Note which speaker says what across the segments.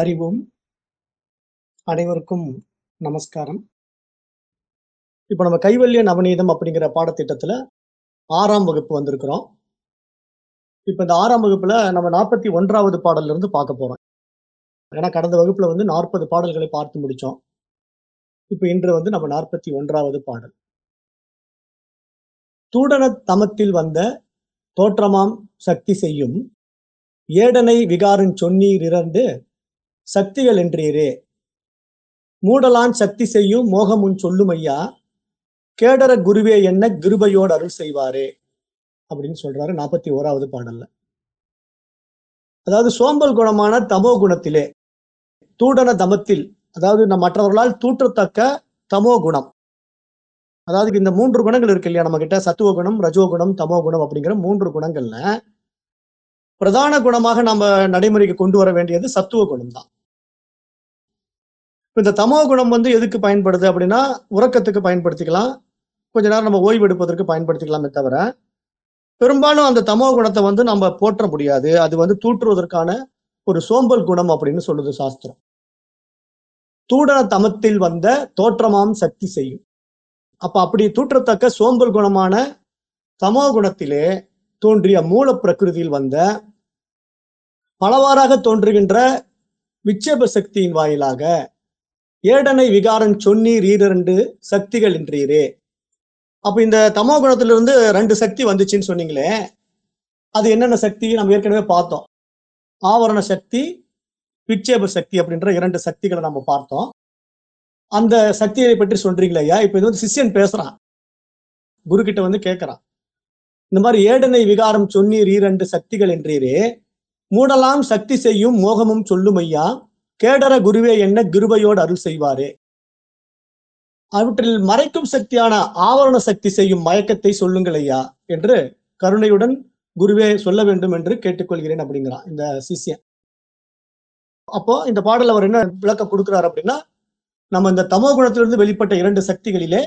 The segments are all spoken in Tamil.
Speaker 1: அறிவோம் அனைவருக்கும் நமஸ்காரம். இப்போ நம்ம கைவல்ய நவநீதம் அப்படிங்கிற பாடத்திட்டத்தில் ஆறாம் வகுப்பு வந்திருக்கிறோம். இப்போ இந்த ஆறாம் வகுப்பில் நம்ம நாற்பத்தி ஒன்றாவது பாடல்ல இருந்து பார்க்க போகிறோம் ஏன்னா கடந்த வகுப்பில் வந்து நாற்பது பாடல்களை பார்த்து முடித்தோம் இப்போ இன்று வந்து நம்ம நாற்பத்தி ஒன்றாவது பாடல். தூடன தமத்தில் வந்த தோற்றமாம் சக்தி செய்யும் ஏடனை விகாரன் சொன்னீர் இறந்து சக்திகள் என்றீரே. மூடலான் சக்தி செய்யும் மோகமுன் சொல்லும் ஐயா கேடர குருவே என்ன கிருபையோடு அருள் செய்வாரே அப்படின்னு சொல்றாரு நாற்பத்தி ஓராவது பாடல்ல. அதாவது சோம்பல் குணமான தமோ குணத்திலே தூடன தமத்தில் அதாவது நம் மற்றவர்களால் தூற்றத்தக்க தமோ குணம். அதாவது இந்த மூன்று குணங்கள் இருக்கு இல்லையா நம்ம கிட்ட சத்துவ குணம் ரஜோ குணம் தமோ குணம் அப்படிங்கிற மூன்று குணங்கள்ல பிரதான குணமாக நம்ம நடைமுறைக்கு கொண்டு வர வேண்டியது சத்துவ குணம் தான் இந்த தமோ குணம் வந்து எதுக்கு பயன்படுது அப்படின்னா உறக்கத்துக்கு பயன்படுத்திக்கலாம். கொஞ்ச நேரம் நம்ம ஓய்வு எடுப்பதற்கு பயன்படுத்திக்கலாமே தவிர பெரும்பாலும் அந்த தமோ குணத்தை வந்து நம்ம போற்ற முடியாது. அது வந்து தூற்றுவதற்கான ஒரு சோம்பல் குணம் அப்படின்னு சொல்லுது சாஸ்திரம். தூடன தமத்தில் வந்த தோற்றமாம் சக்தி செய்யும். அப்ப அப்படி தூற்றத்தக்க சோம்பல் குணமான தமோ குணத்திலே தோன்றிய மூல பிரகிருதியில் வந்த பலவாறாக தோன்றுகின்ற விட்சேப சக்தியின் வாயிலாக ஏடனை விகாரன் சொன்னீர் ஈரண்டு சக்திகள் என்றீரே அப்ப இந்த தமோ குணத்திலிருந்து ரெண்டு சக்தி வந்துச்சுன்னு சொன்னீங்களே அது என்னென்ன சக்தி? நம்ம ஏற்கனவே பார்த்தோம். ஆவரண சக்தி விட்சேப சக்தி அப்படின்ற இரண்டு சக்திகளை நம்ம பார்த்தோம். அந்த சக்தியை பற்றி சொல்றீங்களே ஐயா இப்ப இது வந்து சிஷ்யன் பேசுறான். குரு கிட்ட வந்து கேட்கறான் இந்த மாதிரி ஏடனை விகாரம் சொன்னீர் ஈரண்டு சக்திகள் என்றீரே மூடலாம் சக்தி செய்யும் மோகமும் சொல்லும் ஐயா கேடர குருவே என்ன கிருபையோடு அருள் செய்வாரே. அவற்றில் மறைக்கும் சக்தியான ஆவரண சக்தி செய்யும் மயக்கத்தை சொல்லுங்கள் ஐயா என்று கருணையுடன் குருவே சொல்ல வேண்டும் என்று கேட்டுக்கொள்கிறேன் அப்படிங்கிறான் இந்த சிஷ்யன். அப்போ இந்த பாடல் அவர் என்ன விளக்கம் கொடுக்கிறார் அப்படின்னா நம்ம இந்த தமோ குணத்திலிருந்து வெளிப்பட்ட இரண்டு சக்திகளிலே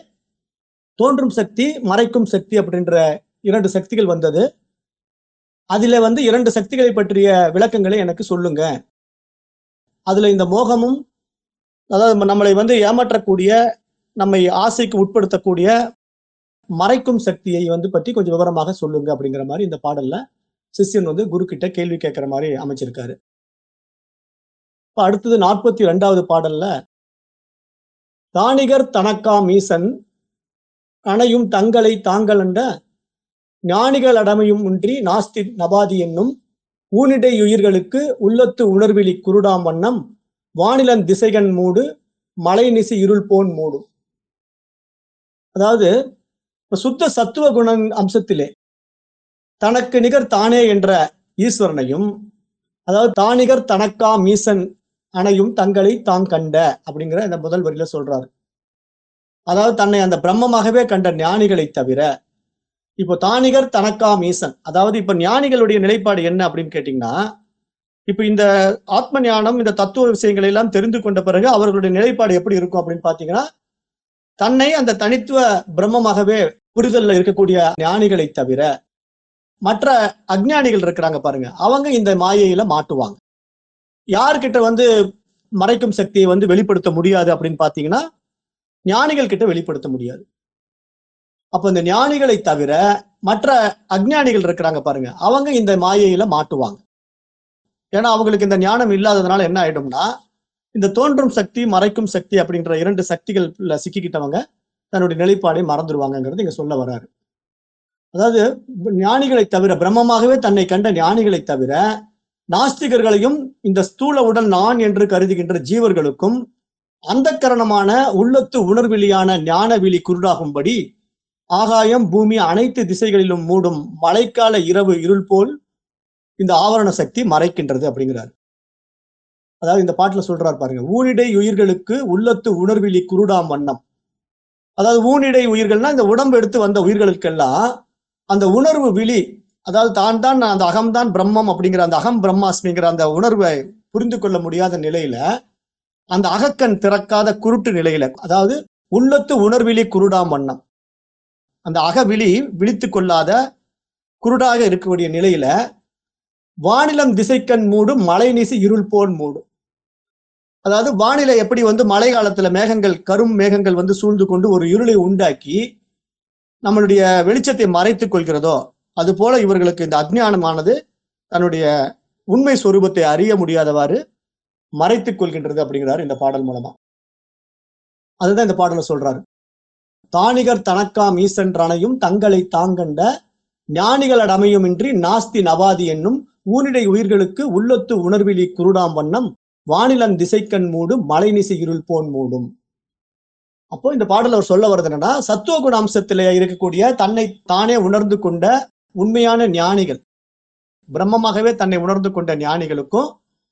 Speaker 1: தோன்றும் சக்தி மறைக்கும் சக்தி அப்படின்ற இரண்டு சக்திகள் வந்தது. அதில வந்து இரண்டு சக்திகளை பற்றிய விளக்கங்களை எனக்கு சொல்லுங்க. அதுல இந்த மோகமும் அதாவது நம்மளை வந்து ஏமாற்றக்கூடிய நம்மை ஆசைக்கு உட்படுத்தக்கூடிய மறைக்கும் சக்தியை வந்து பற்றி கொஞ்சம் விவரமாக சொல்லுங்க அப்படிங்கிற மாதிரி இந்த பாடல்ல சிஷ்யன் வந்து குரு கிட்ட கேள்வி கேட்கிற மாதிரி அமைச்சிருக்காரு. இப்ப அடுத்தது நாற்பத்தி ரெண்டாவது பாடல்ல தானிகர் தனக்கா மீசன் அணையும் தங்களை தாங்கள் என்ற ஞானிகள் அடமையும் ஒன்றி நாஸ்தி நபாதி என்னும் ஊனிடை உயிர்களுக்கு உள்ளத்து உணர்விழி குருடாம் வண்ணம் வானிலன் திசைகன் மூடு மலை நிசி இருள் போன் மூடும் அதாவது சுத்த சத்துவ குண அம்சத்திலே தனக்கு நிகர் தானே என்ற ஈஸ்வரனையும் அதாவது தானிகர் தனக்கா மீசன் அணையும் தங்களை தாம் கண்ட அப்படிங்கிற இந்த முதல் வரியில சொல்றாரு. அதாவது தன்னை அந்த பிரம்மமாகவே கண்ட ஞானிகளை தவிர இப்போ தானிகர் தனக்கா மீசன். அதாவது இப்ப ஞானிகளுடைய நிலைப்பாடு என்ன அப்படின்னு கேட்டீங்கன்னா இப்ப இந்த ஆத்ம ஞானம் இந்த தத்துவ விஷயங்களை எல்லாம் தெரிந்து கொண்ட பிறகு அவர்களுடைய நிலைப்பாடு எப்படி இருக்கும் அப்படின்னு பாத்தீங்கன்னா தன்னை அந்த தனித்துவ பிரம்மமாகவே புரிதல்ல இருக்கக்கூடிய ஞானிகளை தவிர மற்ற அஜ்ஞானிகள் இருக்கிறாங்க பாருங்க. அவங்க இந்த மாயையில மாட்டுவாங்க. யார்கிட்ட வந்து மறைக்கும் சக்தியை வந்து வெளிப்படுத்த முடியாது அப்படின்னு பாத்தீங்கன்னா ஞானிகள் கிட்ட வெளிப்படுத்த முடியாது. அப்ப இந்த ஞானிகளை தவிர மற்ற அஜ்ஞானிகள் இருக்கிறாங்க பாருங்க. அவங்க இந்த மாயையில மாட்டுவாங்க. ஏன்னா அவங்களுக்கு இந்த ஞானம் இல்லாததுனால என்ன ஆயிடும்னா இந்த தோன்றும் சக்தி மறைக்கும் சக்தி அப்படின்ற இரண்டு சக்திகள்ல சிக்கிக்கிட்டவங்க தன்னுடைய நிலைப்பாடை மறந்துடுவாங்கங்கிறது இங்க சொல்ல வராரு. அதாவது ஞானிகளை தவிர பிரம்மமாகவே தன்னை கண்ட ஞானிகளை தவிர நாஸ்திகர்களையும் இந்த ஸ்தூல உடல் நான் என்று கருதுகின்ற ஜீவர்களுக்கும் அந்த கரணமான உள்ளத்து உணர்விலியான ஞானவிழி குருடாகும்படி ஆகாயம் பூமி அனைத்து திசைகளிலும் மூடும் மழைக்கால இரவு இருள் போல் இந்த ஆவரண சக்தி மறைக்கின்றது அப்படிங்கிறார். அதாவது இந்த பாட்டுல சொல்றார் பாருங்க ஊனிடை உயிர்களுக்கு உள்ளத்து உணர்விழி குருடாம் வண்ணம். அதாவது ஊனிடை உயிர்கள்னா இந்த உடம்பு எடுத்து வந்த உயிர்களுக்கெல்லாம் அந்த உணர்வு விழி அதாவது தான் தான் அந்த அகம்தான் பிரம்மம் அப்படிங்கிற அந்த அகம் பிரம்மாஸ்மிங்கிற அந்த உணர்வை புரிந்து கொள்ள முடியாத நிலையில அந்த அகக்கண் திறக்காத குருட்டு நிலையில அதாவது உள்ளத்து உணர்விழி குருடாம் வண்ணம். அந்த அகவிழி விழித்து கொள்ளாத குருடாக இருக்கக்கூடிய நிலையில வானிலம் திசைக்கண் மூடும் மழை நீசி இருள் போல் மூடும். அதாவது வானிலை எப்படி வந்து மழை காலத்துல மேகங்கள் கரும் மேகங்கள் வந்து சூழ்ந்து கொண்டு ஒரு இருளை உண்டாக்கி நம்மளுடைய வெளிச்சத்தை மறைத்துக் கொள்கிறதோ அது போல இவர்களுக்கு இந்த அஜ்ஞானமானது தன்னுடைய உண்மை சொரூபத்தை அறிய முடியாதவாறு மறைத்துக் கொள்கின்றது அப்படிங்கிறார் இந்த பாடல் மூலமா. அதுதான் இந்த பாடலை சொல்றாரு. தானிகர் தனக்காம் ஈசன்றனையும் தங்களை தாங்கண்ட ஞானிகளடமையுமின்றி நாஸ்தி நவாதி என்னும் ஊனிடை உயிர்களுக்கு உள்ளொத்து உணர்விலி குருடாம் வண்ணம் வானிலன் திசைக்கண் மூடும் மலைநிசை இருள் போன் மூடும். அப்போ இந்த பாடல் அவர் சொல்ல வருது என்னன்னா சத்துவ குண அம்சத்திலே இருக்கக்கூடிய தன்னை தானே உணர்ந்து கொண்ட உண்மையான ஞானிகள் பிரம்மமாகவே தன்னை உணர்ந்து கொண்ட ஞானிகளுக்கும்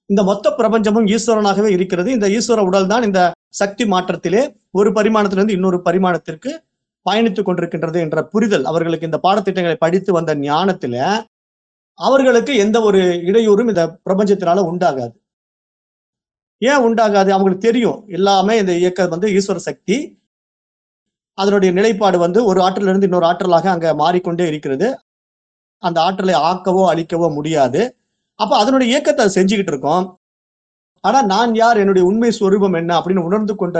Speaker 1: இந்த மொத்த பிரபஞ்சமும் ஈஸ்வரனாகவே இருக்கிறது. இந்த ஈஸ்வர உடல் தான் இந்த சக்தி மாற்றத்திலே ஒரு பரிமாணத்திலிருந்து இன்னொரு பரிமாணத்திற்கு பயணித்துக் கொண்டிருக்கின்றது என்ற புரிதல். அவர்களுக்கு இந்த பாடத்திட்டங்களை படித்து வந்த ஞானத்துல அவர்களுக்கு எந்த ஒரு இடையூறும் இந்த பிரபஞ்சத்தினால உண்டாகாது. ஏன் உண்டாகாது? அவங்களுக்கு தெரியும். எல்லாமே இந்த இயக்கம் வந்து ஈஸ்வர சக்தி. அதனுடைய நிலைப்பாடு வந்து ஒரு ஆற்றிலிருந்து இன்னொரு ஆற்றலாக அங்க மாறிக்கொண்டே இருக்கிறது. அந்த ஆற்றலை ஆக்கவோ அழிக்கவோ முடியாது. அப்ப அதனுடைய இயக்கத்தை அது செஞ்சுக்கிட்டு இருக்கோம். ஆனா நான் யார்? என்னுடைய உண்மை ஸ்வரூபம் என்ன? அப்படின்னு உணர்ந்து கொண்ட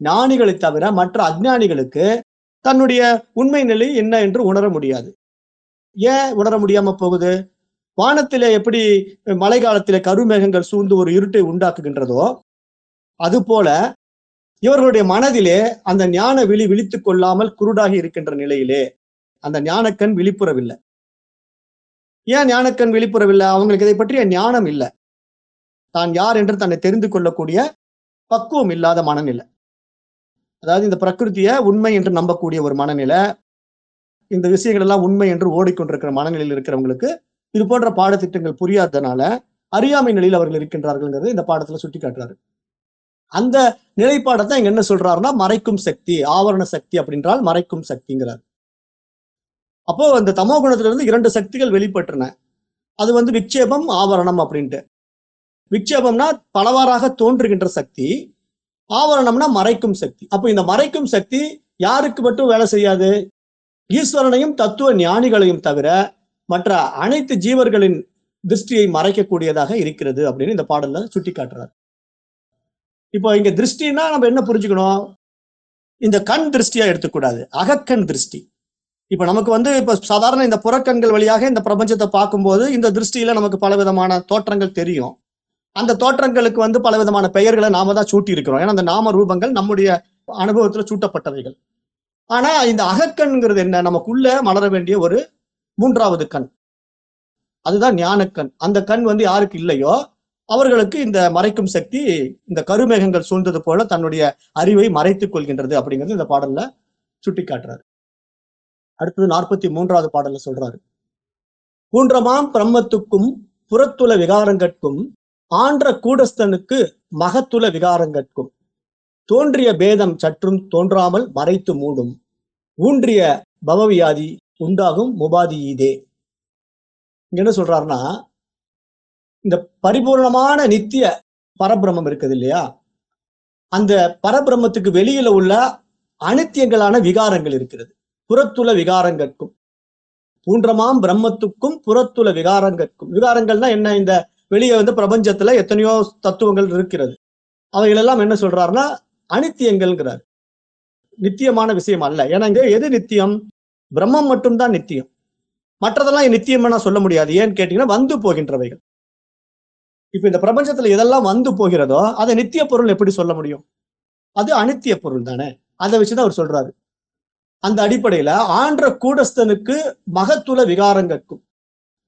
Speaker 1: ஞானிகளை தவிர மற்ற அஜ்ஞானிகளுக்கு தன்னுடைய உண்மை நிலை என்ன என்று உணர முடியாது. ஏன் உணர முடியாம போகுது? வானத்திலே எப்படி மழை காலத்திலே கருமேகங்கள் சூழ்ந்து ஒரு இருட்டை உண்டாக்குகின்றதோ அது போல இவர்களுடைய மனதிலே அந்த ஞான விழி விழித்து கொள்ளாமல் குருடாகி இருக்கின்ற நிலையிலே அந்த ஞானக்கண் விழிப்புறவில்லை. ஏன் ஞானக்கண் வெளிப்புறவில்லை? அவங்களுக்கு இதை பற்றிய ஞானம் இல்லை. தான் யார் என்று தன்னை தெரிந்து கொள்ளக்கூடிய பக்குவம் இல்லாத மனநிலை. அதாவது இந்த பிரகிருத்திய உண்மை என்று நம்பக்கூடிய ஒரு மனநிலை இந்த விஷயங்கள் எல்லாம் உண்மை என்று ஓடிக்கொண்டிருக்கிற மனநிலையில் இருக்கிறவங்களுக்கு இது போன்ற பாடத்திட்டங்கள் புரியாததுனால அறியாமை நிலையில் அவர்கள் இருக்கின்றார்கள்ங்கிறது இந்த பாடத்துல சுட்டி காட்டுறாரு அந்த நிலைப்பாடத்தை இங்க என்ன சொல்றாருன்னா மறைக்கும் சக்தி ஆவரண சக்தி அப்படின்றால் மறைக்கும் சக்திங்கிறார். அப்போ அந்த தமோ குணத்திலிருந்து இரண்டு சக்திகள் வெளிப்பட்டன. அது வந்து விக்ஷேபம் ஆவரணம் அப்படின்ட்டு. விக்ஷேபம்னா பலவாறாக தோன்றுகின்ற சக்தி ஆவரணம்னா மறைக்கும் சக்தி. அப்போ இந்த மறைக்கும் சக்தி யாருக்கு மட்டும் வேலை செய்யாது? ஈஸ்வரனையும் தத்துவ ஞானிகளையும் தவிர மற்ற அனைத்து ஜீவர்களின் திருஷ்டியை மறைக்கக்கூடியதாக இருக்கிறது அப்படின்னு இந்த பாடல்ல சுட்டி காட்டுறாரு இப்போ இங்க திருஷ்டின்னா நம்ம என்ன புரிஞ்சுக்கணும்? இந்த கண் திருஷ்டியா எடுத்துக்கூடாது. அகக்கண் திருஷ்டி. இப்ப நமக்கு வந்து இப்ப சாதாரண இந்த புறக்கண்கள் வழியாக இந்த பிரபஞ்சத்தை பார்க்கும்போது இந்த திருஷ்டியில நமக்கு பல விதமான தோற்றங்கள் தெரியும். அந்த தோற்றங்களுக்கு வந்து பல விதமான பெயர்களை நாம தான் சூட்டி இருக்கிறோம் ஏன்னா அந்த நாம ரூபங்கள் நம்முடைய அனுபவத்துல சூட்டப்பட்டவைகள். ஆனா இந்த அகக்கண்ங்கிறது என்ன? நமக்குள்ள மலர வேண்டிய ஒரு மூன்றாவது கண். அதுதான் ஞானக்கண் அந்த கண் வந்து யாருக்கு இல்லையோ அவர்களுக்கு இந்த மறைக்கும் சக்தி இந்த கருமேகங்கள் சூழ்ந்தது போல தன்னுடைய அறிவை மறைத்துக் கொள்கின்றது அப்படிங்கிறது இந்த பாடல்ல சுட்டி காட்டுறாரு அடுத்தது நாற்பத்தி மூன்றாவது பாடல்ல சொல்றாரு. கூன்றமாம் பிரம்மத்துக்கும் புறத்துல விகாரங்கட்கும் ஆன்ற கூடஸ்தனுக்கு மகத்துல விகாரங்கட்கும். தோன்றிய பேதம் சற்றும் தோன்றாமல் மறைத்து மூடும். ஊன்றிய பவவியாதி உண்டாகும் முபாதி இதே என்ன சொல்றாருன்னா இந்த பரிபூர்ணமான நித்திய பரபிரமம் இருக்குது இல்லையா? அந்த பரபிரமத்துக்கு வெளியில உள்ள அனித்தியங்களான விகாரங்கள் இருக்கிறது. புறத்துள விகாரங்கற்கும் பூன்றமாம் பிரம்மத்துக்கும் புறத்துள விகாரங்கற்கும் விகாரங்கள்னா என்ன? இந்த வெளியே வந்து பிரபஞ்சத்துல எத்தனையோ தத்துவங்கள் இருக்கிறது. அவைகளெல்லாம் என்ன சொல்றாருன்னா அனித்தியங்கள்ங்கிறார். நித்தியமான விஷயம் அல்ல. ஏன்னா இங்க எது நித்தியம்? பிரம்மம் மட்டும்தான் நித்தியம். மற்றதெல்லாம் நித்தியமா சொல்ல முடியாது? ஏன்னு கேட்டீங்கன்னா வந்து போகின்றவைகள். இப்ப இந்த பிரபஞ்சத்துல எதெல்லாம் வந்து போகிறதோ அதை நித்திய பொருள் எப்படி சொல்ல முடியும்? அது அனித்திய பொருள் தானே. அதை வச்சுதான் அவர் சொல்றாரு. அந்த அடிப்படையில ஆன்ற கூடஸ்தனுக்கு மகத்துவ விகாரங்கட்கும்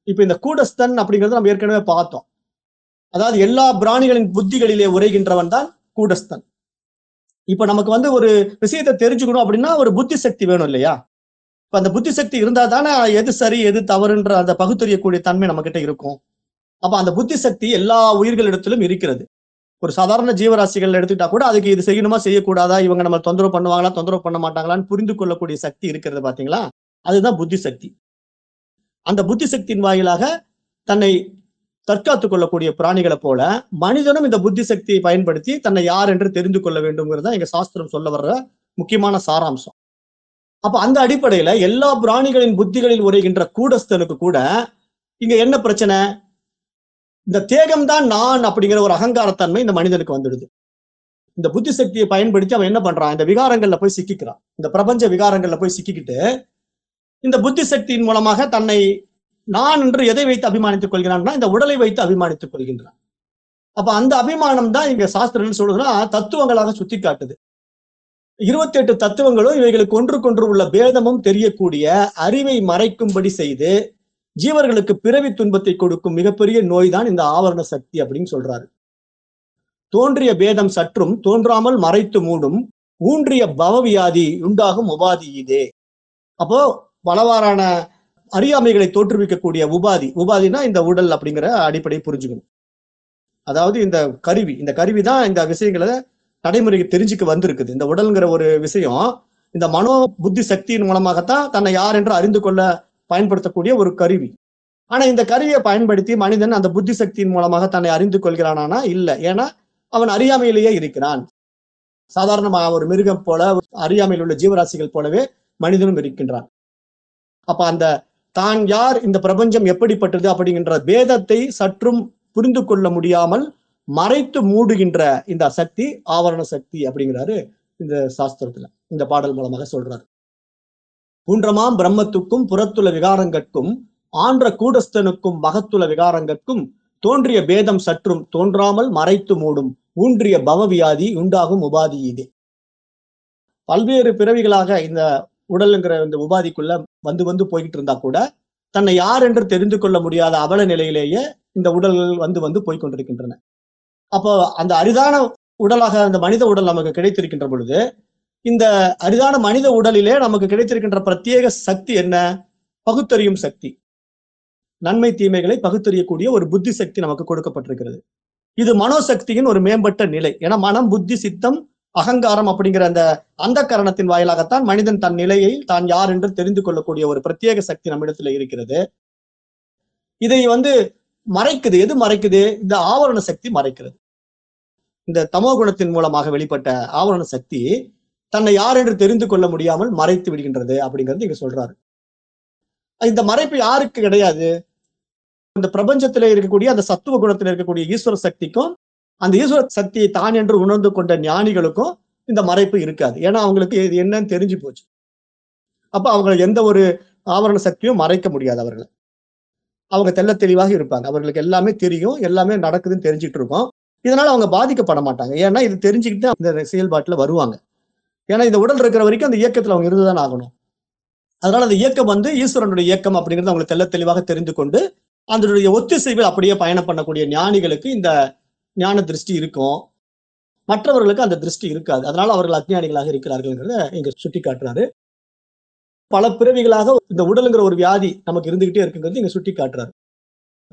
Speaker 1: இப்ப இந்த கூடஸ்தன் அப்படிங்கிறது நம்ம ஏற்கனவே பார்த்தோம். அதாவது எல்லா பிராணிகளின் புத்திகளிலே உரைகின்றவன் தான் கூடஸ்தன். இப்ப நமக்கு வந்து ஒரு விஷயத்தை தெரிஞ்சுக்கணும் அப்படின்னா ஒரு புத்தி சக்தி வேணும் இல்லையா? இப்ப அந்த புத்தி சக்தி இருந்தா தானே எது சரி எது தவறுன்ற அந்த பகுத்தறியக்கூடிய தன்மை நம்ம கிட்ட இருக்கும். அப்ப அந்த புத்தி சக்தி எல்லா உயிர்களிடத்திலும் இருக்கிறது. ஒரு சாதாரண ஜீவராசிகள் எடுத்துக்கிட்டா கூட அதுக்கு இது செய்யணுமா செய்யக்கூடாதா? இவங்க நம்ம தொந்தரவு பண்ணுவாங்களா தொந்தரவு பண்ண மாட்டாங்களான்னு புரிந்து கொள்ளக்கூடிய சக்தி இருக்கிறது பாத்தீங்களா? அதுதான் புத்தி சக்தி. அந்த புத்தி சக்தியின் வாயிலாக தன்னை தற்காத்துக் கொள்ளக்கூடிய பிராணிகளை போல மனிதனும் இந்த புத்தி சக்தியை பயன்படுத்தி தன்னை யார் என்று தெரிந்து கொள்ள வேண்டும்ங்கிறத எங்க சாஸ்திரம் சொல்ல வர்ற முக்கியமான சாராம்சம். அப்ப அந்த அடிப்படையில எல்லா பிராணிகளின் புத்திகளில் உரைகின்ற கூடஸ்தனுக்கு கூட இங்க என்ன பிரச்சனை? இந்த தேகம் தான் நான் அப்படிங்கிற ஒரு அகங்காரத்தன்மை இந்த மனிதனுக்கு வந்துடுது. இந்த புத்தி சக்தியை பயன்படுத்தி அவன் என்ன பண்றான்? இந்த விகாரங்கள்ல போய் சிக்கிக்கிறான். இந்த பிரபஞ்ச விகாரங்கள்ல போய் சிக்கிக்கிட்டு இந்த புத்தி சக்தியின் மூலமாக தன்னை நான் என்று எதை வைத்து அபிமானித்துக் கொள்கிறான்னா இந்த உடலை வைத்து அபிமானித்துக் கொள்கின்றான். அப்ப அந்த அபிமானம் தான் இங்க சாஸ்திரம் சொல்றதுன்னா தத்துவங்களாக சுத்தி காட்டுது இருபத்தி எட்டு தத்துவங்களும் இவைகளுக்கு ஒன்றுக்கொன்று உள்ள பேதமும் தெரியக்கூடிய அறிவை மறைக்கும்படி செய்து ஜீவர்களுக்கு பிறவி துன்பத்தை கொடுக்கும் மிகப்பெரிய நோய் தான் இந்த ஆவரண சக்தி அப்படின்னு சொல்றாரு. தோன்றிய பேதம் சற்றும் தோன்றாமல் மறைத்து மூடும் ஊன்றிய பவவியாதி உண்டாகும் உபாதி இதே. அப்போ பலவாறான அறியாமைகளை தோற்றுவிக்கக்கூடிய உபாதி உபாதினா இந்த உடல் அப்படிங்கிற அடிப்படையை புரிஞ்சுக்கணும். அதாவது இந்த கருவி இந்த கருவி தான் இந்த விஷயங்களை நடைமுறைக்கு தெரிஞ்சுக்க வந்திருக்குது. இந்த உடல்ங்கிற ஒரு விஷயம் இந்த மனோ புத்தி சக்தியின் மூலமாகத்தான் தன்னை யார் என்று அறிந்து கொள்ள பயன்படுத்தக்கூடிய ஒரு கருவி. ஆனா இந்த கருவியை பயன்படுத்தி மனிதன் அந்த புத்தி சக்தியின் மூலமாக தன்னை அறிந்து கொள்கிறானா இல்ல. ஏன்னா அவன் அறியாமையிலேயே இருக்கிறான். சாதாரணமாக ஒரு மிருகம் போல அறியாமையில் உள்ள ஜீவராசிகள் போலவே மனிதனும் இருக்கின்றான். அப்ப அந்த தான் யார் இந்த பிரபஞ்சம் எப்படிப்பட்டது அப்படிங்கின்ற வேதத்தை சற்றும் புரிந்து கொள்ள முடியாமல் மறைத்து மூடுகின்ற இந்த சக்தி ஆவரண சக்தி அப்படிங்கிறாரு இந்த சாஸ்திரத்துல இந்த பாடல் மூலமாக சொல்றாரு. பூன்றமாம் பிரம்மத்துக்கும் புறத்துள்ள விகாரங்கட்கும் ஆன்ற கூடஸ்தனுக்கும் மகத்துள்ள விகாரங்கட்கும் தோன்றிய பேதம் சற்றும் தோன்றாமல் மறைத்து மூடும் ஊன்றிய பவவியாதி உண்டாகும் உபாதி இது. பல்வேறு பிறவிகளாக இந்த உடலுங்கிற இந்த உபாதிக்குள்ள வந்து வந்து போய்கிட்டு இருந்தா கூட தன்னை யார் என்று தெரிந்து கொள்ள முடியாத அவல நிலையிலேயே இந்த உடல்கள் வந்து வந்து போய்கொண்டிருக்கின்றன. அப்போ அந்த அரிதான உடலாக அந்த மனித உடல் நமக்கு கிடைத்திருக்கின்ற பொழுது இந்த அரிதான மனித உடலிலே நமக்கு கிடைத்திருக்கின்ற பிரத்யேக சக்தி என்ன? பகுத்தறியும் சக்தி. நன்மை தீமைகளை பகுத்தறியக்கூடிய ஒரு புத்தி சக்தி நமக்கு கொடுக்கப்பட்டிருக்கிறது. இது மனோசக்தியின் ஒரு மேம்பட்ட நிலை. ஏன்னா மனம் புத்தி சித்தம் அகங்காரம் அப்படிங்கிற அந்த அந்த கரணத்தின் வாயிலாகத்தான் மனிதன் தன் நிலையை தான் யார் என்று தெரிந்து கொள்ளக்கூடிய ஒரு பிரத்யேக சக்தி நம்மிடத்துல இருக்கிறது. இதை வந்து மறைக்குது. எது மறைக்குது? இந்த ஆவரண சக்தி மறைக்கிறது. இந்த தமோ குணத்தின் மூலமாக வெளிப்பட்ட ஆவரண சக்தி தன்னை யார் என்று தெரிந்து கொள்ள முடியாமல் மறைத்து விடுகின்றது அப்படிங்கிறது இங்க சொல்றாரு. இந்த மறைப்பு யாருக்கு கிடையாது? இந்த பிரபஞ்சத்தில் இருக்கக்கூடிய அந்த சத்துவ குணத்தில் இருக்கக்கூடிய ஈஸ்வர சக்திக்கும் அந்த ஈஸ்வர சக்தியை தான் என்று உணர்ந்து கொண்ட ஞானிகளுக்கும் இந்த மறைப்பு இருக்காது. ஏன்னா அவங்களுக்கு இது என்னன்னு தெரிஞ்சு போச்சு. அப்ப அவங்களை எந்த ஒரு ஆவரண சக்தியும் மறைக்க முடியாது அவர்களை. அவங்க தெல்ல தெளிவாக இருப்பாங்க. அவர்களுக்கு எல்லாமே தெரியும் எல்லாமே நடக்குதுன்னு தெரிஞ்சுட்டு இருக்கோம். இதனால அவங்க பாதிக்கப்பட மாட்டாங்க. ஏன்னா இது தெரிஞ்சுக்கிட்டு அந்த செயல்பாட்டுல வருவாங்க. ஏன்னா இந்த உடல் இருக்கிற வரைக்கும் அந்த இயக்கத்துல அவங்க இருந்துதான் ஆகணும். அதனால அந்த இயக்கம் வந்து ஈஸ்வரனுடைய இயக்கம் அப்படிங்கிறது அவங்களுக்கு தெள்ள தெளிவாக தெரிந்து கொண்டு அதனுடைய ஒத்திசைவில் அப்படியே பயணம் பண்ணக்கூடிய ஞானிகளுக்கு இந்த ஞான திருஷ்டி இருக்கும். மற்றவர்களுக்கு அந்த திருஷ்டி இருக்காது. அதனால அவர்கள் அஜ்ஞானிகளாக இருக்கிறார்கள்ங்கிறத இங்க சுட்டி காட்டுறாரு பல பிறவிகளாக இந்த உடலுங்கிற ஒரு வியாதி நமக்கு இருந்துகிட்டே இருக்குங்கிறது இங்க சுட்டி காட்டுறாரு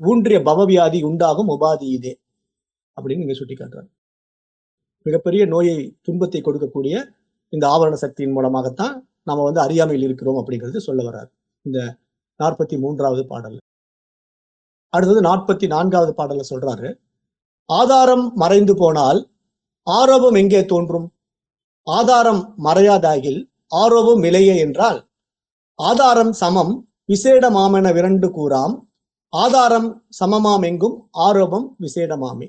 Speaker 1: ஊன்றிய பவவியாதி உண்டாகும் உபாதி இதே அப்படின்னு இங்க சுட்டி காட்டுறாரு மிகப்பெரிய நோயை துன்பத்தை கொடுக்கக்கூடிய இந்த ஆவரண சக்தியின் மூலமாகத்தான் நம்ம வந்து அறியாமையில் இருக்கிறோம் அப்படிங்கிறது சொல்ல வர்றாரு. இந்த நாற்பத்தி மூன்றாவது பாடல். அடுத்தது நாற்பத்தி நான்காவது பாடல்ல சொல்றாரு ஆதாரம் மறைந்து போனால் ஆரோபம் எங்கே தோன்றும்? ஆதாரம் மறையாதாகில் ஆரோபம் இல்லையே என்றால் ஆதாரம் சமம் விசேட மாமென விரண்டு கூறாம் ஆதாரம் சமமாம் எங்கும் ஆரோபம் விசேடமாமே.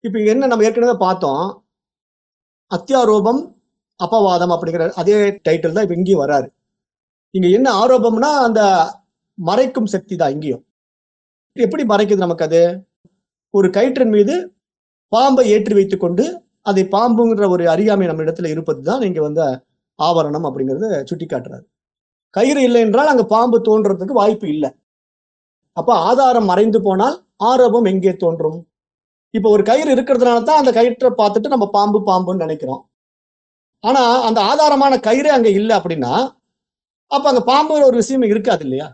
Speaker 1: இப்ப இங்க என்ன நம்ம ஏற்கனவே பார்த்தோம் அத்தியாரோபம் அப்பவாதம் அப்படிங்கிற அதே டைட்டில் தான் இப்போ இங்கேயும் வராரு. இங்க என்ன ஆரோபம்னா அந்த மறைக்கும் சக்தி தான் இங்கேயும். எப்படி மறைக்குது நமக்கு அது? ஒரு கயிற்றின் மீது பாம்பை ஏற்றி வைத்து கொண்டு அதை பாம்புங்கிற ஒரு அறியாமை நம்ம இடத்துல இருப்பது தான் இங்க வந்து ஆவரணம் அப்படிங்கிறத சுட்டி காட்டுறாரு கயிறு இல்லை என்றால் அங்க பாம்பு தோன்றதுக்கு வாய்ப்பு இல்லை. அப்ப ஆதாரம் மறைந்து போனால் ஆரோபம் எங்கே தோன்றும்? இப்போ ஒரு கயிறு இருக்கிறதுனால தான் அந்த கயிற்றை பார்த்துட்டு நம்ம பாம்பு பாம்புன்னு நினைக்கிறோம். ஆனா அந்த ஆதாரமான கயிறே அங்க இல்லை அப்படின்னா அப்ப அங்க பாம்புங்கிற ஒரு விஷயம் இருக்காது இல்லையா?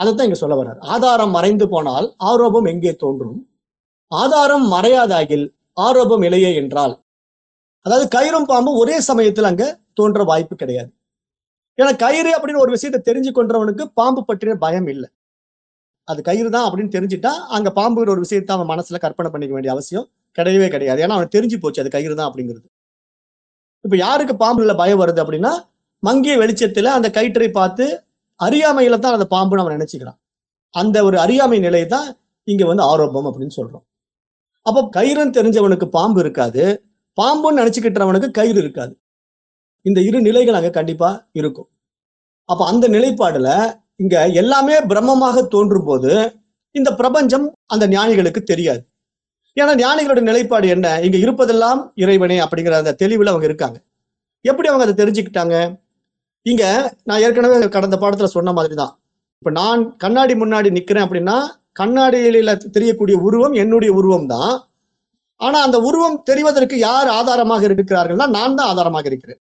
Speaker 1: அதைத்தான் இங்க சொல்ல வர்றாரு. ஆதாரம் மறைந்து போனால் ஆரோபம் எங்கே தோன்றும்? ஆதாரம் மறையாதாகில் ஆரோபம் இலையே என்றால். அதாவது கயிறும் பாம்பும் ஒரே சமயத்தில் அங்க தோன்ற வாய்ப்பு கிடையாது. ஏன்னா கயிறு அப்படின்னு ஒரு விஷயத்தை தெரிஞ்சு கொண்டவனுக்கு பாம்பு பற்றிய பயம் இல்லை. அது கயிறு தான் அப்படின்னு தெரிஞ்சுட்டா அங்க பாம்புங்கிற ஒரு விஷயத்தை அவன் மனசுல கற்பனை பண்ணிக்க வேண்டிய அவசியம் கிடையவே கிடையாது. ஏன்னா அவன் தெரிஞ்சு போச்சு அது கயிறு தான் அப்படிங்கிறது. இப்ப யாருக்கு பாம்புல பயம் வருது அப்படின்னா மங்கிய வெளிச்சத்துல அந்த கயிற்றை பார்த்து அறியாமையில தான் அந்த பாம்புன்னு அவன் நினைச்சுக்கிறான். அந்த ஒரு அறியாமை நிலையை தான் இங்க வந்து ஆரோபம் அப்படின்னு சொல்றோம். அப்போ கயிறுன்னு தெரிஞ்சவனுக்கு பாம்பு இருக்காது. பாம்புன்னு நினைச்சுக்கிட்டவனுக்கு கயிறு இருக்காது. இந்த இரு நிலைகள் அங்க கண்டிப்பா இருக்கும். அப்ப அந்த நிலைப்பாடுல இங்க எல்லாமே பிரம்மமாக தோன்றும் போது இந்த பிரபஞ்சம் அந்த ஞானிகளுக்கு தெரியாது. ஏன்னா ஞானிகளோட நிலைப்பாடு என்ன? இங்க இருப்பதெல்லாம் இறைவனே அப்படிங்கிற அந்த தெளிவுல அவங்க இருக்காங்க. எப்படி அவங்க அதை தெரிஞ்சுக்கிட்டாங்க? இங்க நான் ஏற்கனவே கடந்த பாடத்துல சொன்ன மாதிரி தான் இப்ப நான் கண்ணாடி முன்னாடி நிக்கிறேன் அப்படின்னா கண்ணாடியில தெரியக்கூடிய உருவம் என்னுடைய உருவம் தான் ஆனா அந்த உருவம் தெரிவதற்கு யார் ஆதாரமாக இருக்கிறார்கள்னா நான் தான் ஆதாரமாக இருக்கிறேன்.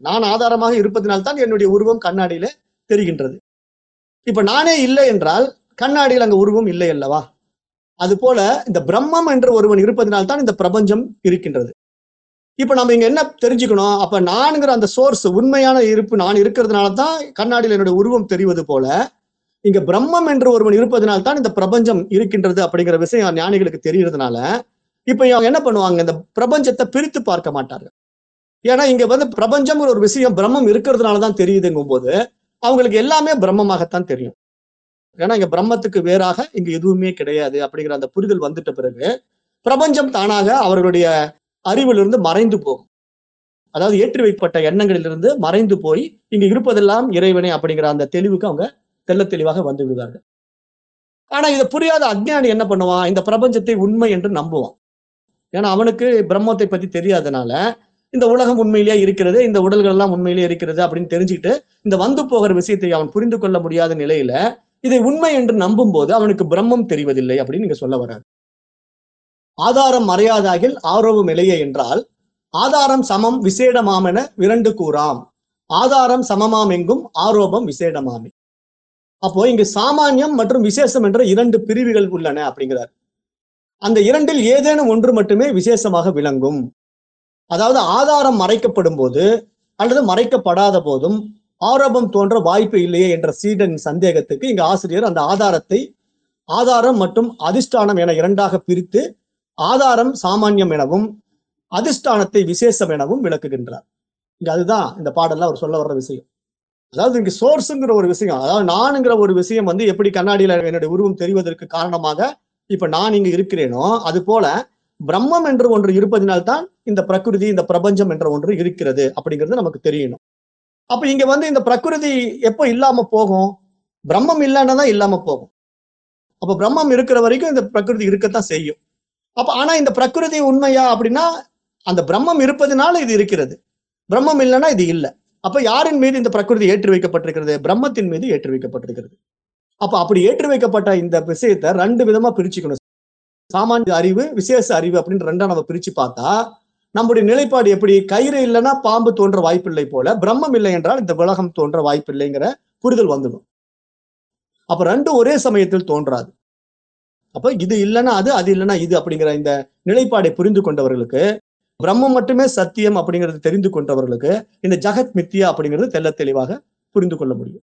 Speaker 1: நான் ஆதாரமாக இருப்பதனால்தான் என்னுடைய உருவம் கண்ணாடியில தெரிகின்றது. இப்ப நானே இல்லை என்றால் கண்ணாடியில் அங்க உருவம் இல்லை அல்லவா? அது போல இந்த பிரம்மம் என்ற ஒருவன் இருப்பதனால்தான் இந்த பிரபஞ்சம் இருக்கின்றது. இப்ப நம்ம இங்க என்ன தெரிஞ்சுக்கணும்? அப்ப நான்கிற அந்த சோர்ஸ் உண்மையான இருப்பு நான் இருக்கிறதுனால தான் கண்ணாடியில் என்னுடைய உருவம் தெரிவது போல இங்க பிரம்மம் என்று ஒருவன் இருப்பதனால்தான் இந்த பிரபஞ்சம் இருக்கின்றது அப்படிங்கிற விஷயம் ஞானிகளுக்கு தெரியறதுனால இப்ப அவங்க என்ன பண்ணுவாங்க? இந்த பிரபஞ்சத்தை பிரித்து பார்க்க மாட்டார்கள். ஏன்னா இங்க வந்து பிரபஞ்சம் ஒரு விஷயம் பிரம்மம் இருக்கிறதுனால தான் தெரியுதுங்கும் போது அவங்களுக்கு எல்லாமே பிரம்மமாகத்தான் தெரியும். ஏன்னா இங்க பிரம்மத்துக்கு வேறாக இங்க எதுவுமே கிடையாது அப்படிங்கிற அந்த புரிதல் வந்துட்ட பிறகு பிரபஞ்சம் தானாக அவர்களுடைய அறிவிலிருந்து மறைந்து போகும். அதாவது ஏற்றி வைக்கப்பட்ட எண்ணங்களிலிருந்து மறைந்து போய் இங்க இருப்பதெல்லாம் இறைவனே அப்படிங்கிற அந்த தெளிவுக்கு அவங்க தெள்ள தெளிவாக வந்து விடுவார்கள். ஆனா இதை புரியாத அஜ்ஞானி என்ன பண்ணுவான்? இந்த பிரபஞ்சத்தை உண்மை என்று நம்புவான். ஏன்னா அவனுக்கு பிரம்மத்தை பத்தி தெரியாதனால இந்த உலகம் உண்மையிலேயே இருக்கிறது இந்த உடல்கள் எல்லாம் உண்மையிலேயே இருக்கிறது அப்படின்னு தெரிஞ்சுக்கிட்டு இந்த வந்து போகிற விஷயத்தை அவன் புரிந்து கொள்ள முடியாத நிலையில இதை உண்மை என்று நம்பும் போது அவனுக்கு பிரம்மம் தெரிவதில்லை அப்படின்னு நீங்க சொல்ல வராது ஆதாரம் மறையாதாகில் ஆரோவும் இல்லையே என்றால் ஆதாரம் சமம் விசேடமாமென விரண்டு கூறாம். ஆதாரம் சமமாம் எங்கும் ஆரோபம் விசேடமாமே. அப்போ இங்கு சாமானியம் மற்றும் விசேஷம் என்ற இரண்டு பிரிவுகள் உள்ளன அப்படிங்கிறார். அந்த இரண்டில் ஏதேனும் ஒன்று மட்டுமே விசேஷமாக விளங்கும். அதாவது ஆதாரம் மறைக்கப்படும் போது அல்லது மறைக்கப்படாத போதும் ஆரோபம் தோன்ற வாய்ப்பு இல்லையே என்ற சீடன் சந்தேகத்துக்கு இங்கு ஆசிரியர் அந்த ஆதாரத்தை ஆதாரம் மற்றும் அதிஷ்டானம் என இரண்டாக பிரித்து ஆதாரம் சாமானியம் எனவும் அதிஷ்டானத்தை விசேஷம் எனவும் விளக்குகின்றார். இங்க அதுதான் இந்த பாடல்ல அவர் சொல்ல வர்ற விஷயம். அதாவது இங்கு சோர்ஸுங்கிற ஒரு விஷயம் அதாவது நானுங்கிற ஒரு விஷயம் வந்து எப்படி கண்ணாடியில என்னுடைய உருவம் தெரிவதற்கு காரணமாக இப்ப நான் இங்கு இருக்கிறேனோ அது போல பிரம்மம் என்று ஒன்று இருப்பதினால்தான் இந்த பிரகிருதி இந்த பிரபஞ்சம் என்ற ஒன்று இருக்கிறது அப்படிங்கிறது நமக்கு தெரியணும். அப்ப இங்க வந்து இந்த பிரகிருதி எப்போ இல்லாம போகும்? பிரம்மம் இல்லைன்னா தான் இல்லாம போகும். அப்ப பிரம்மம் இருக்கிற வரைக்கும் இந்த பிரகிருதி இருக்கத்தான் செய்யும். அப்ப ஆனா இந்த பிரகிருதி உண்மையா அப்படின்னா அந்த பிரம்மம் இருப்பதனால இது இருக்கிறது. பிரம்மம் இல்லைன்னா இது இல்லை. அப்ப யாரின் மீது இந்த பிரகிருதி ஏற்றி வைக்கப்பட்டிருக்கிறது? பிரம்மத்தின் மீது ஏற்றி வைக்கப்பட்டிருக்கிறது. அப்ப அப்படி ஏற்றி வைக்கப்பட்ட இந்த விஷயத்தை ரெண்டு விதமா பிரிச்சுக்கணும். சாமானிய அறிவு விசேஷ அறிவு அப்படின்னு ரெண்டா நம்ம பிரிச்சு பார்த்தா நம்முடைய நிலைப்பாடு எப்படி? கயிறு இல்லைன்னா பாம்பு தோன்ற வாய்ப்பில்லை போல பிரம்மம் இல்லை என்றால் இந்த உலகம் தோன்ற வாய்ப்பில்லைங்கிற புரிதல் வந்துடும். அப்ப ரெண்டும் ஒரே சமயத்தில் தோன்றாது. அப்ப இது இல்லைன்னா அது அது இல்லைன்னா இது அப்படிங்கிற இந்த நிலைப்பாடை புரிந்து கொண்டவர்களுக்கு பிரம்மம் மட்டுமே சத்தியம் அப்படிங்கிறது தெரிந்து கொண்டவர்களுக்கு இந்த ஜகத் மித்தியா அப்படிங்கிறது தெள்ள தெளிவாக புரிந்து கொள்ள முடியும்.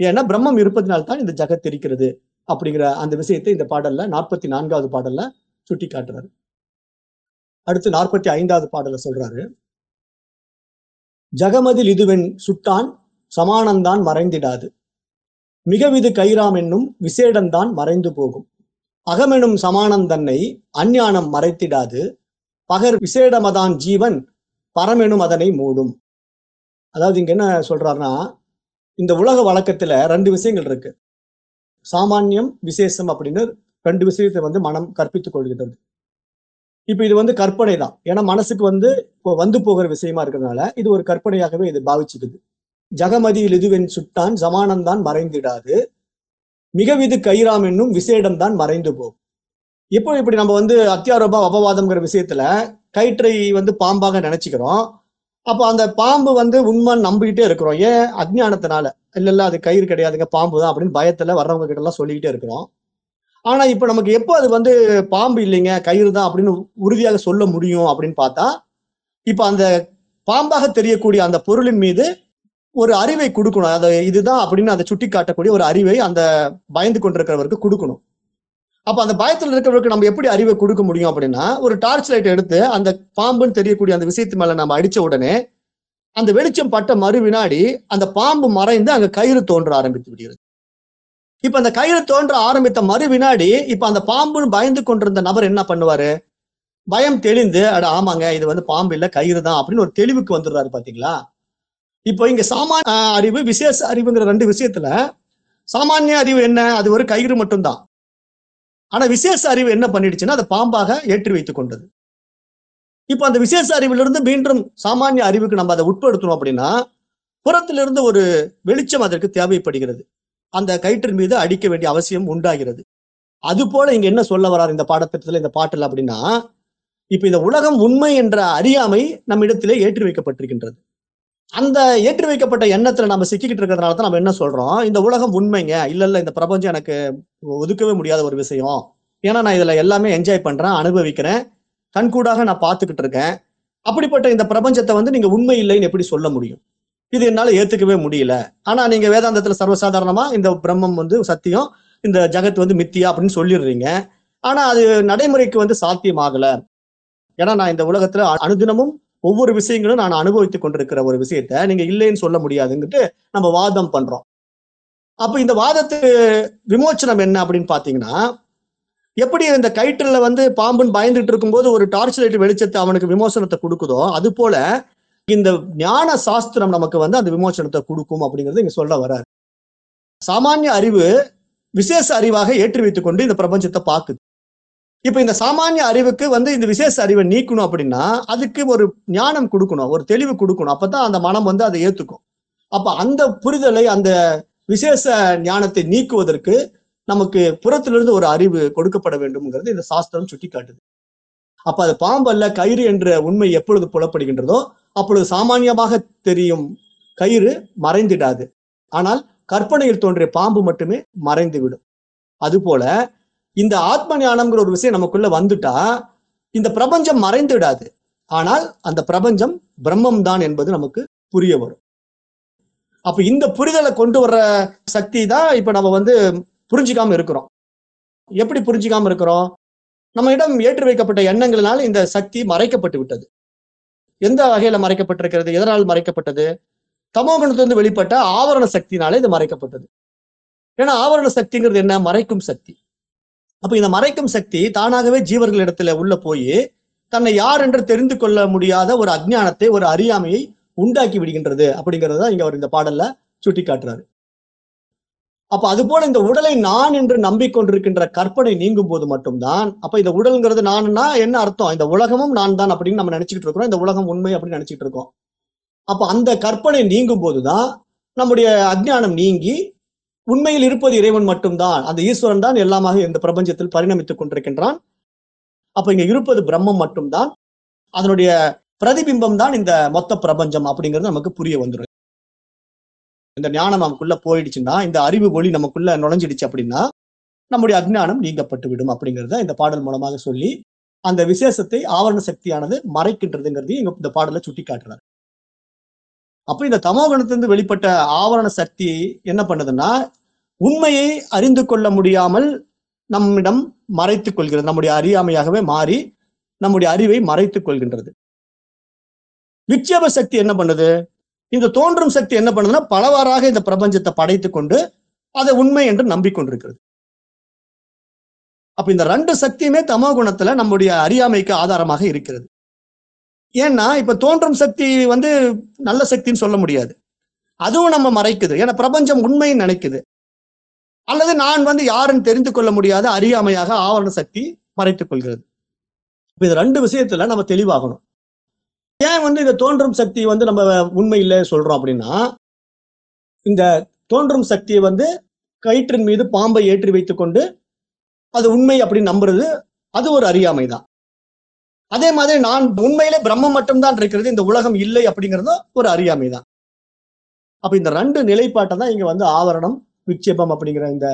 Speaker 1: ஏன்னா பிரம்மம் இருப்பதனால்தான் இந்த ஜகத் இருக்கிறது அப்படிங்கிற அந்த விஷயத்தை இந்த பாடல்ல நாற்பத்தி நான்காவது பாடல்ல சுட்டி காட்டுறாரு அடுத்து நாற்பத்தி ஐந்தாவது பாடல சொல்றாரு. ஜகமதில் இதுவென் சுட்டான் சமானந்தான் மறைந்திடாது. மிகவிது கைராம் என்னும் விசேடந்தான் மறைந்து போகும். அகமெனும் சமானந்தன்னை அஞ்ஞானம் மறைத்திடாது. பகர் விசேடமதான் ஜீவன் பரமெனும் அதனை மூடும். அதாவது இங்க என்ன சொல்றாருன்னா இந்த உலக வழக்கத்துல ரெண்டு விஷயங்கள் இருக்கு. சாமானியம் விசேஷம் அப்படின்னு ரெண்டு விஷயத்தை வந்து மனம் கற்பித்துக் கொள்கிறது. இப்ப இது வந்து கற்பனை தான் ஏன்னா மனசுக்கு வந்து இப்போ வந்து போகிற விஷயமா இருக்கிறதுனால இது ஒரு கற்பனையாகவே இது பாவிச்சுக்குது. ஜகமதியில் இதுவென் சுட்டான் சமானம்தான் மறைந்திடாது. மிகவிது கைராம் என்னும் விசேடம் தான் மறைந்து போகும். இப்போ இப்படி நம்ம வந்து அத்தியாரோபா அபவாதம்ங்கிற விஷயத்துல கயிற்றை வந்து பாம்பாக நினைச்சுக்கிறோம். அப்போ அந்த பாம்பு வந்து உண்மை நம்பிக்கிட்டே இருக்கிறோம். ஏன்? அஜ்ஞானத்தினால. இல்ல இல்ல அது கயிறு கிடையாதுங்க பாம்பு தான் அப்படின்னு பயத்துல வர்றவங்க கிட்ட எல்லாம் சொல்லிக்கிட்டே இருக்கிறோம். ஆனா இப்ப நமக்கு எப்போ அது வந்து பாம்பு இல்லைங்க கயிறு தான் அப்படின்னு உறுதியாக சொல்ல முடியும் அப்படின்னு பார்த்தா இப்ப அந்த பாம்பாக தெரியக்கூடிய அந்த பொருளின் மீது ஒரு அறிவை கொடுக்கணும். அதை இதுதான் அப்படின்னு அதை சுட்டி காட்டக்கூடிய ஒரு அறிவை அந்த பயந்து கொண்டிருக்கிறவருக்கு கொடுக்கணும். அப்ப அந்த பயத்தில் இருக்கிறவருக்கு நம்ம எப்படி அறிவை கொடுக்க முடியும் அப்படின்னா ஒரு டார்ச் லைட் எடுத்து அந்த பாம்புன்னு தெரியக்கூடிய அந்த விஷயத்து மேல நம்ம அடிச்ச உடனே அந்த வெளிச்சம் பட்ட மறு வினாடி அந்த பாம்பு மறைந்து அங்க கயிறு தோன்ற ஆரம்பித்து விடுகிறது. இப்ப அந்த கயிறு தோன்ற ஆரம்பித்த மறு வினாடி இப்ப அந்த பாம்புன்னு பயந்து கொண்டிருந்த நபர் என்ன பண்ணுவாரு? பயம் தெளிந்து அட ஆமாங்க இது வந்து பாம்பு இல்ல கயிறு தான் அப்படின்னு ஒரு தெளிவுக்கு வந்துடுறாரு பாத்தீங்களா? இப்போ இங்க சாமானிய அறிவு விசேஷ அறிவுங்கிற ரெண்டு விஷயத்துல சாமானிய அறிவு என்ன? அது ஒரு கயிறு மட்டும்தான். ஆனா விசேஷ அறிவு என்ன பண்ணிடுச்சுன்னா அதை பாம்பாக ஏற்றி வைத்துக் கொண்டது. இப்போ அந்த விசேஷ அறிவிலிருந்து மீண்டும் சாமானிய அறிவுக்கு நம்ம அதை உட்படுத்தணும் அப்படின்னா புறத்திலிருந்து ஒரு வெளிச்சம் அதற்கு தேவைப்படுகிறது. அந்த கயிற்றின் மீது அடிக்க வேண்டிய அவசியம் உண்டாகிறது. அது போல இங்க என்ன சொல்ல வரார் இந்த பாடத்திட்டத்துல இந்த பாட்டில் அப்படின்னா இப்ப இந்த உலகம் உண்மை என்ற அறியாமை நம்மிடத்திலே ஏற்றி வைக்கப்பட்டிருக்கின்றது அந்த ஏற்றி வைக்கப்பட்ட எண்ணத்துல நம்ம சிக்கிக்கிட்டு இருக்கிறதுனால தான் நம்ம என்ன சொல்றோம்? இந்த உலகம் உண்மைங்க. இல்ல இல்ல இந்த பிரபஞ்சம் எனக்கு ஒதுக்கவே முடியாத ஒரு விஷயம். ஏன்னா நான் இதுல எல்லாமே என்ஜாய் பண்றேன் அனுபவிக்கிறேன் கண்கூடாக நான் பார்த்துக்கிட்டு இருக்கேன். அப்படிப்பட்ட இந்த பிரபஞ்சத்தை வந்து நீங்க உண்மை இல்லைன்னு எப்படி சொல்ல முடியும்? இது என்னால ஏத்துக்கவே முடியல. ஆனா நீங்க வேதாந்தத்துல சர்வசாதாரணமா இந்த பிரம்மம் வந்து சத்தியம் இந்த ஜகத் வந்து மித்தியா அப்படின்னு சொல்லிடுறீங்க. ஆனா அது நடைமுறைக்கு வந்து சாத்தியமாகல. ஏன்னா நான் இந்த உலகத்துல அனுதினமும் ஒவ்வொரு விஷயங்களும் நான் அனுபவித்துக் கொண்டிருக்கிற ஒரு விஷயத்த நீங்க இல்லைன்னு சொல்ல முடியாதுங்கிட்டு நம்ம வாதம் பண்றோம். அப்ப இந்த வாதத்துக்கு விமோச்சனம் என்ன அப்படின்னு பாத்தீங்கன்னா எப்படி இந்த கயிற்றுல வந்து பாம்புன்னு பயந்துட்டு இருக்கும்போது ஒரு டார்ச் லைட் வெளிச்சத்தை அவனுக்கு விமோசனத்தை கொடுக்குதோ அது போல இந்த ஞான சாஸ்திரம் நமக்கு வந்து அந்த விமோசனத்தை கொடுக்கும் அப்படிங்கிறது இங்க சொல்ல வராரு. சாமானிய அறிவு விசேஷ அறிவாக ஏற்றி வைத்துக் கொண்டு இந்த பிரபஞ்சத்தை பார்க்குது இப்ப இந்த சாமானிய அறிவுக்கு வந்து இந்த விசேஷ அறிவை நீக்கணும் அப்படின்னா அதுக்கு ஒரு ஞானம் கொடுக்கணும் ஒரு தெளிவு கொடுக்கணும். அப்பதான் அந்த மனம் வந்து அதை ஏத்துக்கும். அப்ப அந்த புரிதலை அந்த விசேஷ ஞானத்தை நீக்குவதற்கு நமக்கு புறத்திலிருந்து ஒரு அறிவு கொடுக்கப்பட வேண்டும்ங்கிறது இந்த சாஸ்திரம் சுட்டி காட்டுது அப்ப அது பாம்பல்ல கயிறு என்ற உண்மை எப்பொழுது புலப்படுகின்றதோ அப்பொழுது சாமானியமாக தெரியும் கயிறு மறைந்திடாது. ஆனால் கற்பனையில் தோன்றிய பாம்பு மட்டுமே மறைந்து விடும் அதுபோல இந்த ஆத்ம ஞானம்ங்கிற ஒரு விஷயம் நமக்குள்ள வந்துட்டா இந்த பிரபஞ்சம் மறைந்துவிடாது ஆனால் அந்த பிரபஞ்சம் பிரம்மம் தான் என்பது நமக்கு புரிய வரும். அப்ப இந்த புரிதலை கொண்டு வர்ற சக்தி தான் இப்ப நம்ம வந்து புரிஞ்சிக்காம இருக்கிறோம். எப்படி புரிஞ்சிக்காம இருக்கிறோம்? நம்ம இடம் ஏற்றி வைக்கப்பட்ட எண்ணங்களினால் இந்த சக்தி மறைக்கப்பட்டு விட்டது. எந்த வகையில மறைக்கப்பட்டிருக்கிறது எதனால் மறைக்கப்பட்டது? தமோகுணத்திலிருந்து வெளிப்பட்ட ஆவரண சக்தினால இது மறைக்கப்பட்டது. ஏன்னா ஆவரண சக்திங்கிறது என்ன? மறைக்கும் சக்தி. அப்ப இந்த மறைக்கும் சக்தி தானாகவே ஜீவர்கள் இடத்துல உள்ள போய் தன்னை யார் என்று தெரிந்து கொள்ள முடியாத ஒரு அஜ்ஞானத்தை ஒரு அறியாமையை உண்டாக்கி விடுகின்றது அப்படிங்கறத இங்க அவர் இந்த பாடல்ல சுட்டி காட்டுறாரு அப்ப அது போல இந்த உடலை நான் என்று நம்பிக்கொண்டிருக்கின்ற கற்பனை நீங்கும் போது மட்டும்தான். அப்ப இந்த உடல்ங்கிறது நான்னா என்ன அர்த்தம்? இந்த உலகமும் நான் தான் அப்படின்னு நம்ம நினைச்சுக்கிட்டு இருக்கிறோம். இந்த உலகம் உண்மை அப்படின்னு நினைச்சிட்டு இருக்கோம். அப்ப அந்த கற்பனை நீங்கும் போதுதான் நம்முடைய அஜ்ஞானம் நீங்கி உண்மையில் இருப்பது இறைவன் மட்டும்தான். அந்த ஈஸ்வரன் தான் எல்லாமாக இந்த பிரபஞ்சத்தில் பரிணமித்துக் கொண்டிருக்கின்றான். அப்ப இங்க இருப்பது பிரம்மம் மட்டும்தான். அதனுடைய பிரதிபிம்பம் தான் இந்த மொத்த பிரபஞ்சம் அப்படிங்கிறது நமக்கு புரிய வந்துடும் இந்த ஞானம் நமக்குள்ள போயிடுச்சுன்னா இந்த அறிவு ஒளி நமக்குள்ள நுழைஞ்சிடுச்சு அப்படின்னா நம்முடைய அஜ்ஞானம் நீங்கப்பட்டு விடும் அப்படிங்கிறத இந்த பாடல் மூலமாக சொல்லி அந்த விசேஷத்தை ஆவரண சக்தியானது மறைக்கின்றதுங்கிறதையும் இங்க இந்த பாடல சுட்டி காட்டுறாரு அப்ப இந்த தமோகணத்திலிருந்து வெளிப்பட்ட ஆவரண சக்தி என்ன பண்ணுதுன்னா உண்மையை அறிந்து கொள்ள முடியாமல் நம்மிடம் மறைத்துக் கொள்கிறது. நம்முடைய அறியாமையாகவே மாறி நம்முடைய அறிவை மறைத்துக் கொள்கின்றது. விட்சேப சக்தி என்ன பண்ணுது? இந்த தோன்றும் சக்தி என்ன பண்ணுதுன்னா பலவாறாக இந்த பிரபஞ்சத்தை படைத்துக் கொண்டு அதை உண்மை என்று நம்பிக்கொண்டிருக்கிறது. அப்ப இந்த ரெண்டு சக்தியுமே தமோ குணத்துல நம்முடைய அறியாமைக்கு ஆதாரமாக இருக்கிறது. ஏன்னா இப்ப தோன்றும் சக்தி வந்து நல்ல சக்தின்னு சொல்ல முடியாது. அதுவும் நம்ம மறைக்குது. ஏன்னா பிரபஞ்சம் உண்மைன்னு நினைக்குது. அல்லது நான் வந்து யாருன்னு தெரிந்து கொள்ள முடியாத அறியாமையாக ஆவரண சக்தி மறைத்துக் கொள்கிறது. இப்ப இது ரெண்டு விஷயத்துல நம்ம தெளிவாகணும். ஏன் வந்து இந்த தோன்றும் சக்தி வந்து நம்ம உண்மை இல்லை சொல்றோம் அப்படின்னா இந்த தோன்றும் சக்தியை வந்து கயிற்றின் மீது பாம்பை ஏற்றி வைத்துக்கொண்டு அது உண்மை அப்படின்னு நம்புறது அது ஒரு அறியாமை தான் அதே மாதிரி நான் உண்மையிலே பிரம்மம் மட்டும்தான் இருக்கிறது இந்த உலகம் இல்லை அப்படிங்கிறதும் ஒரு அறியாமை தான் அப்ப இந்த ரெண்டு நிலைப்பாட்டை தான் இங்க வந்து ஆவரணம் விட்சேபம் அப்படிங்கிற இந்த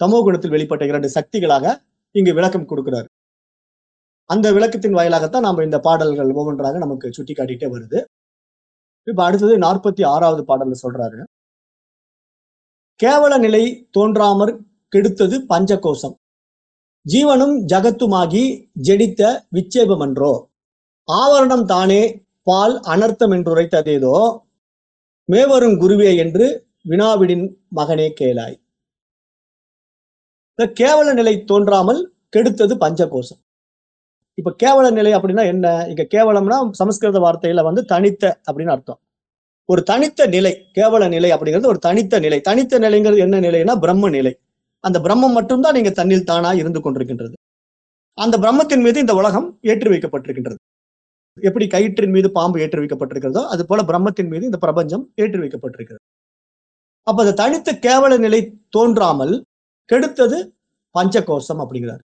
Speaker 1: தமோ குணத்தில் வெளிப்பட்ட இரண்டு சக்திகளாக இங்கு விளக்கம் கொடுக்கிறார். அந்த விளக்கத்தின் வாயிலாகத்தான் நம்ம இந்த பாடல்கள் ஒவ்வொன்றாக நமக்கு சுட்டி காட்டிட்டே வருது. இப்ப அடுத்தது நாற்பத்தி ஆறாவது பாடல்ல சொல்றாரு. கேவல நிலை தோன்றாமற் கெடுத்தது பஞ்சகோசம் ஜீவனும் ஜகத்துமாகி ஜெடித்த விச்சேபமன்றோ ஆவரணம் தானே பால் அனர்த்தம் என்றுரைத்ததேதோ? மேவரும் குருவே என்று வினாவிடின் மகனே கேளாய். இந்த கேவல நிலை தோன்றாமல் கெடுத்தது பஞ்சகோசம் இப்ப கேவல நிலை அப்படின்னா என்ன? இங்க கேவலம்னா சமஸ்கிருத வார்த்தையில வந்து தனித்த அப்படின்னு அர்த்தம். ஒரு தனித்த நிலை கேவல நிலை அப்படிங்கிறது ஒரு தனித்த நிலை. தனித்த நிலைங்கிறது என்ன நிலைனா பிரம்ம நிலை. அந்த பிரம்மம் மட்டும்தான் நீங்க தன்னில் தானா இருந்து கொண்டிருக்கின்றது. அந்த பிரம்மத்தின் மீது இந்த உலகம் ஏற்றி வைக்கப்பட்டிருக்கின்றது எப்படி கயிற்றின் மீது பாம்பு ஏற்றி வைக்கப்பட்டிருக்கிறதோ அது போல பிரம்மத்தின் மீது இந்த பிரபஞ்சம் ஏற்றி வைக்கப்பட்டிருக்கிறது அப்ப அந்த தனித்த கேவல நிலை தோன்றாமல் கெடுத்தது பஞ்சகோஷம் அப்படிங்கிறார்.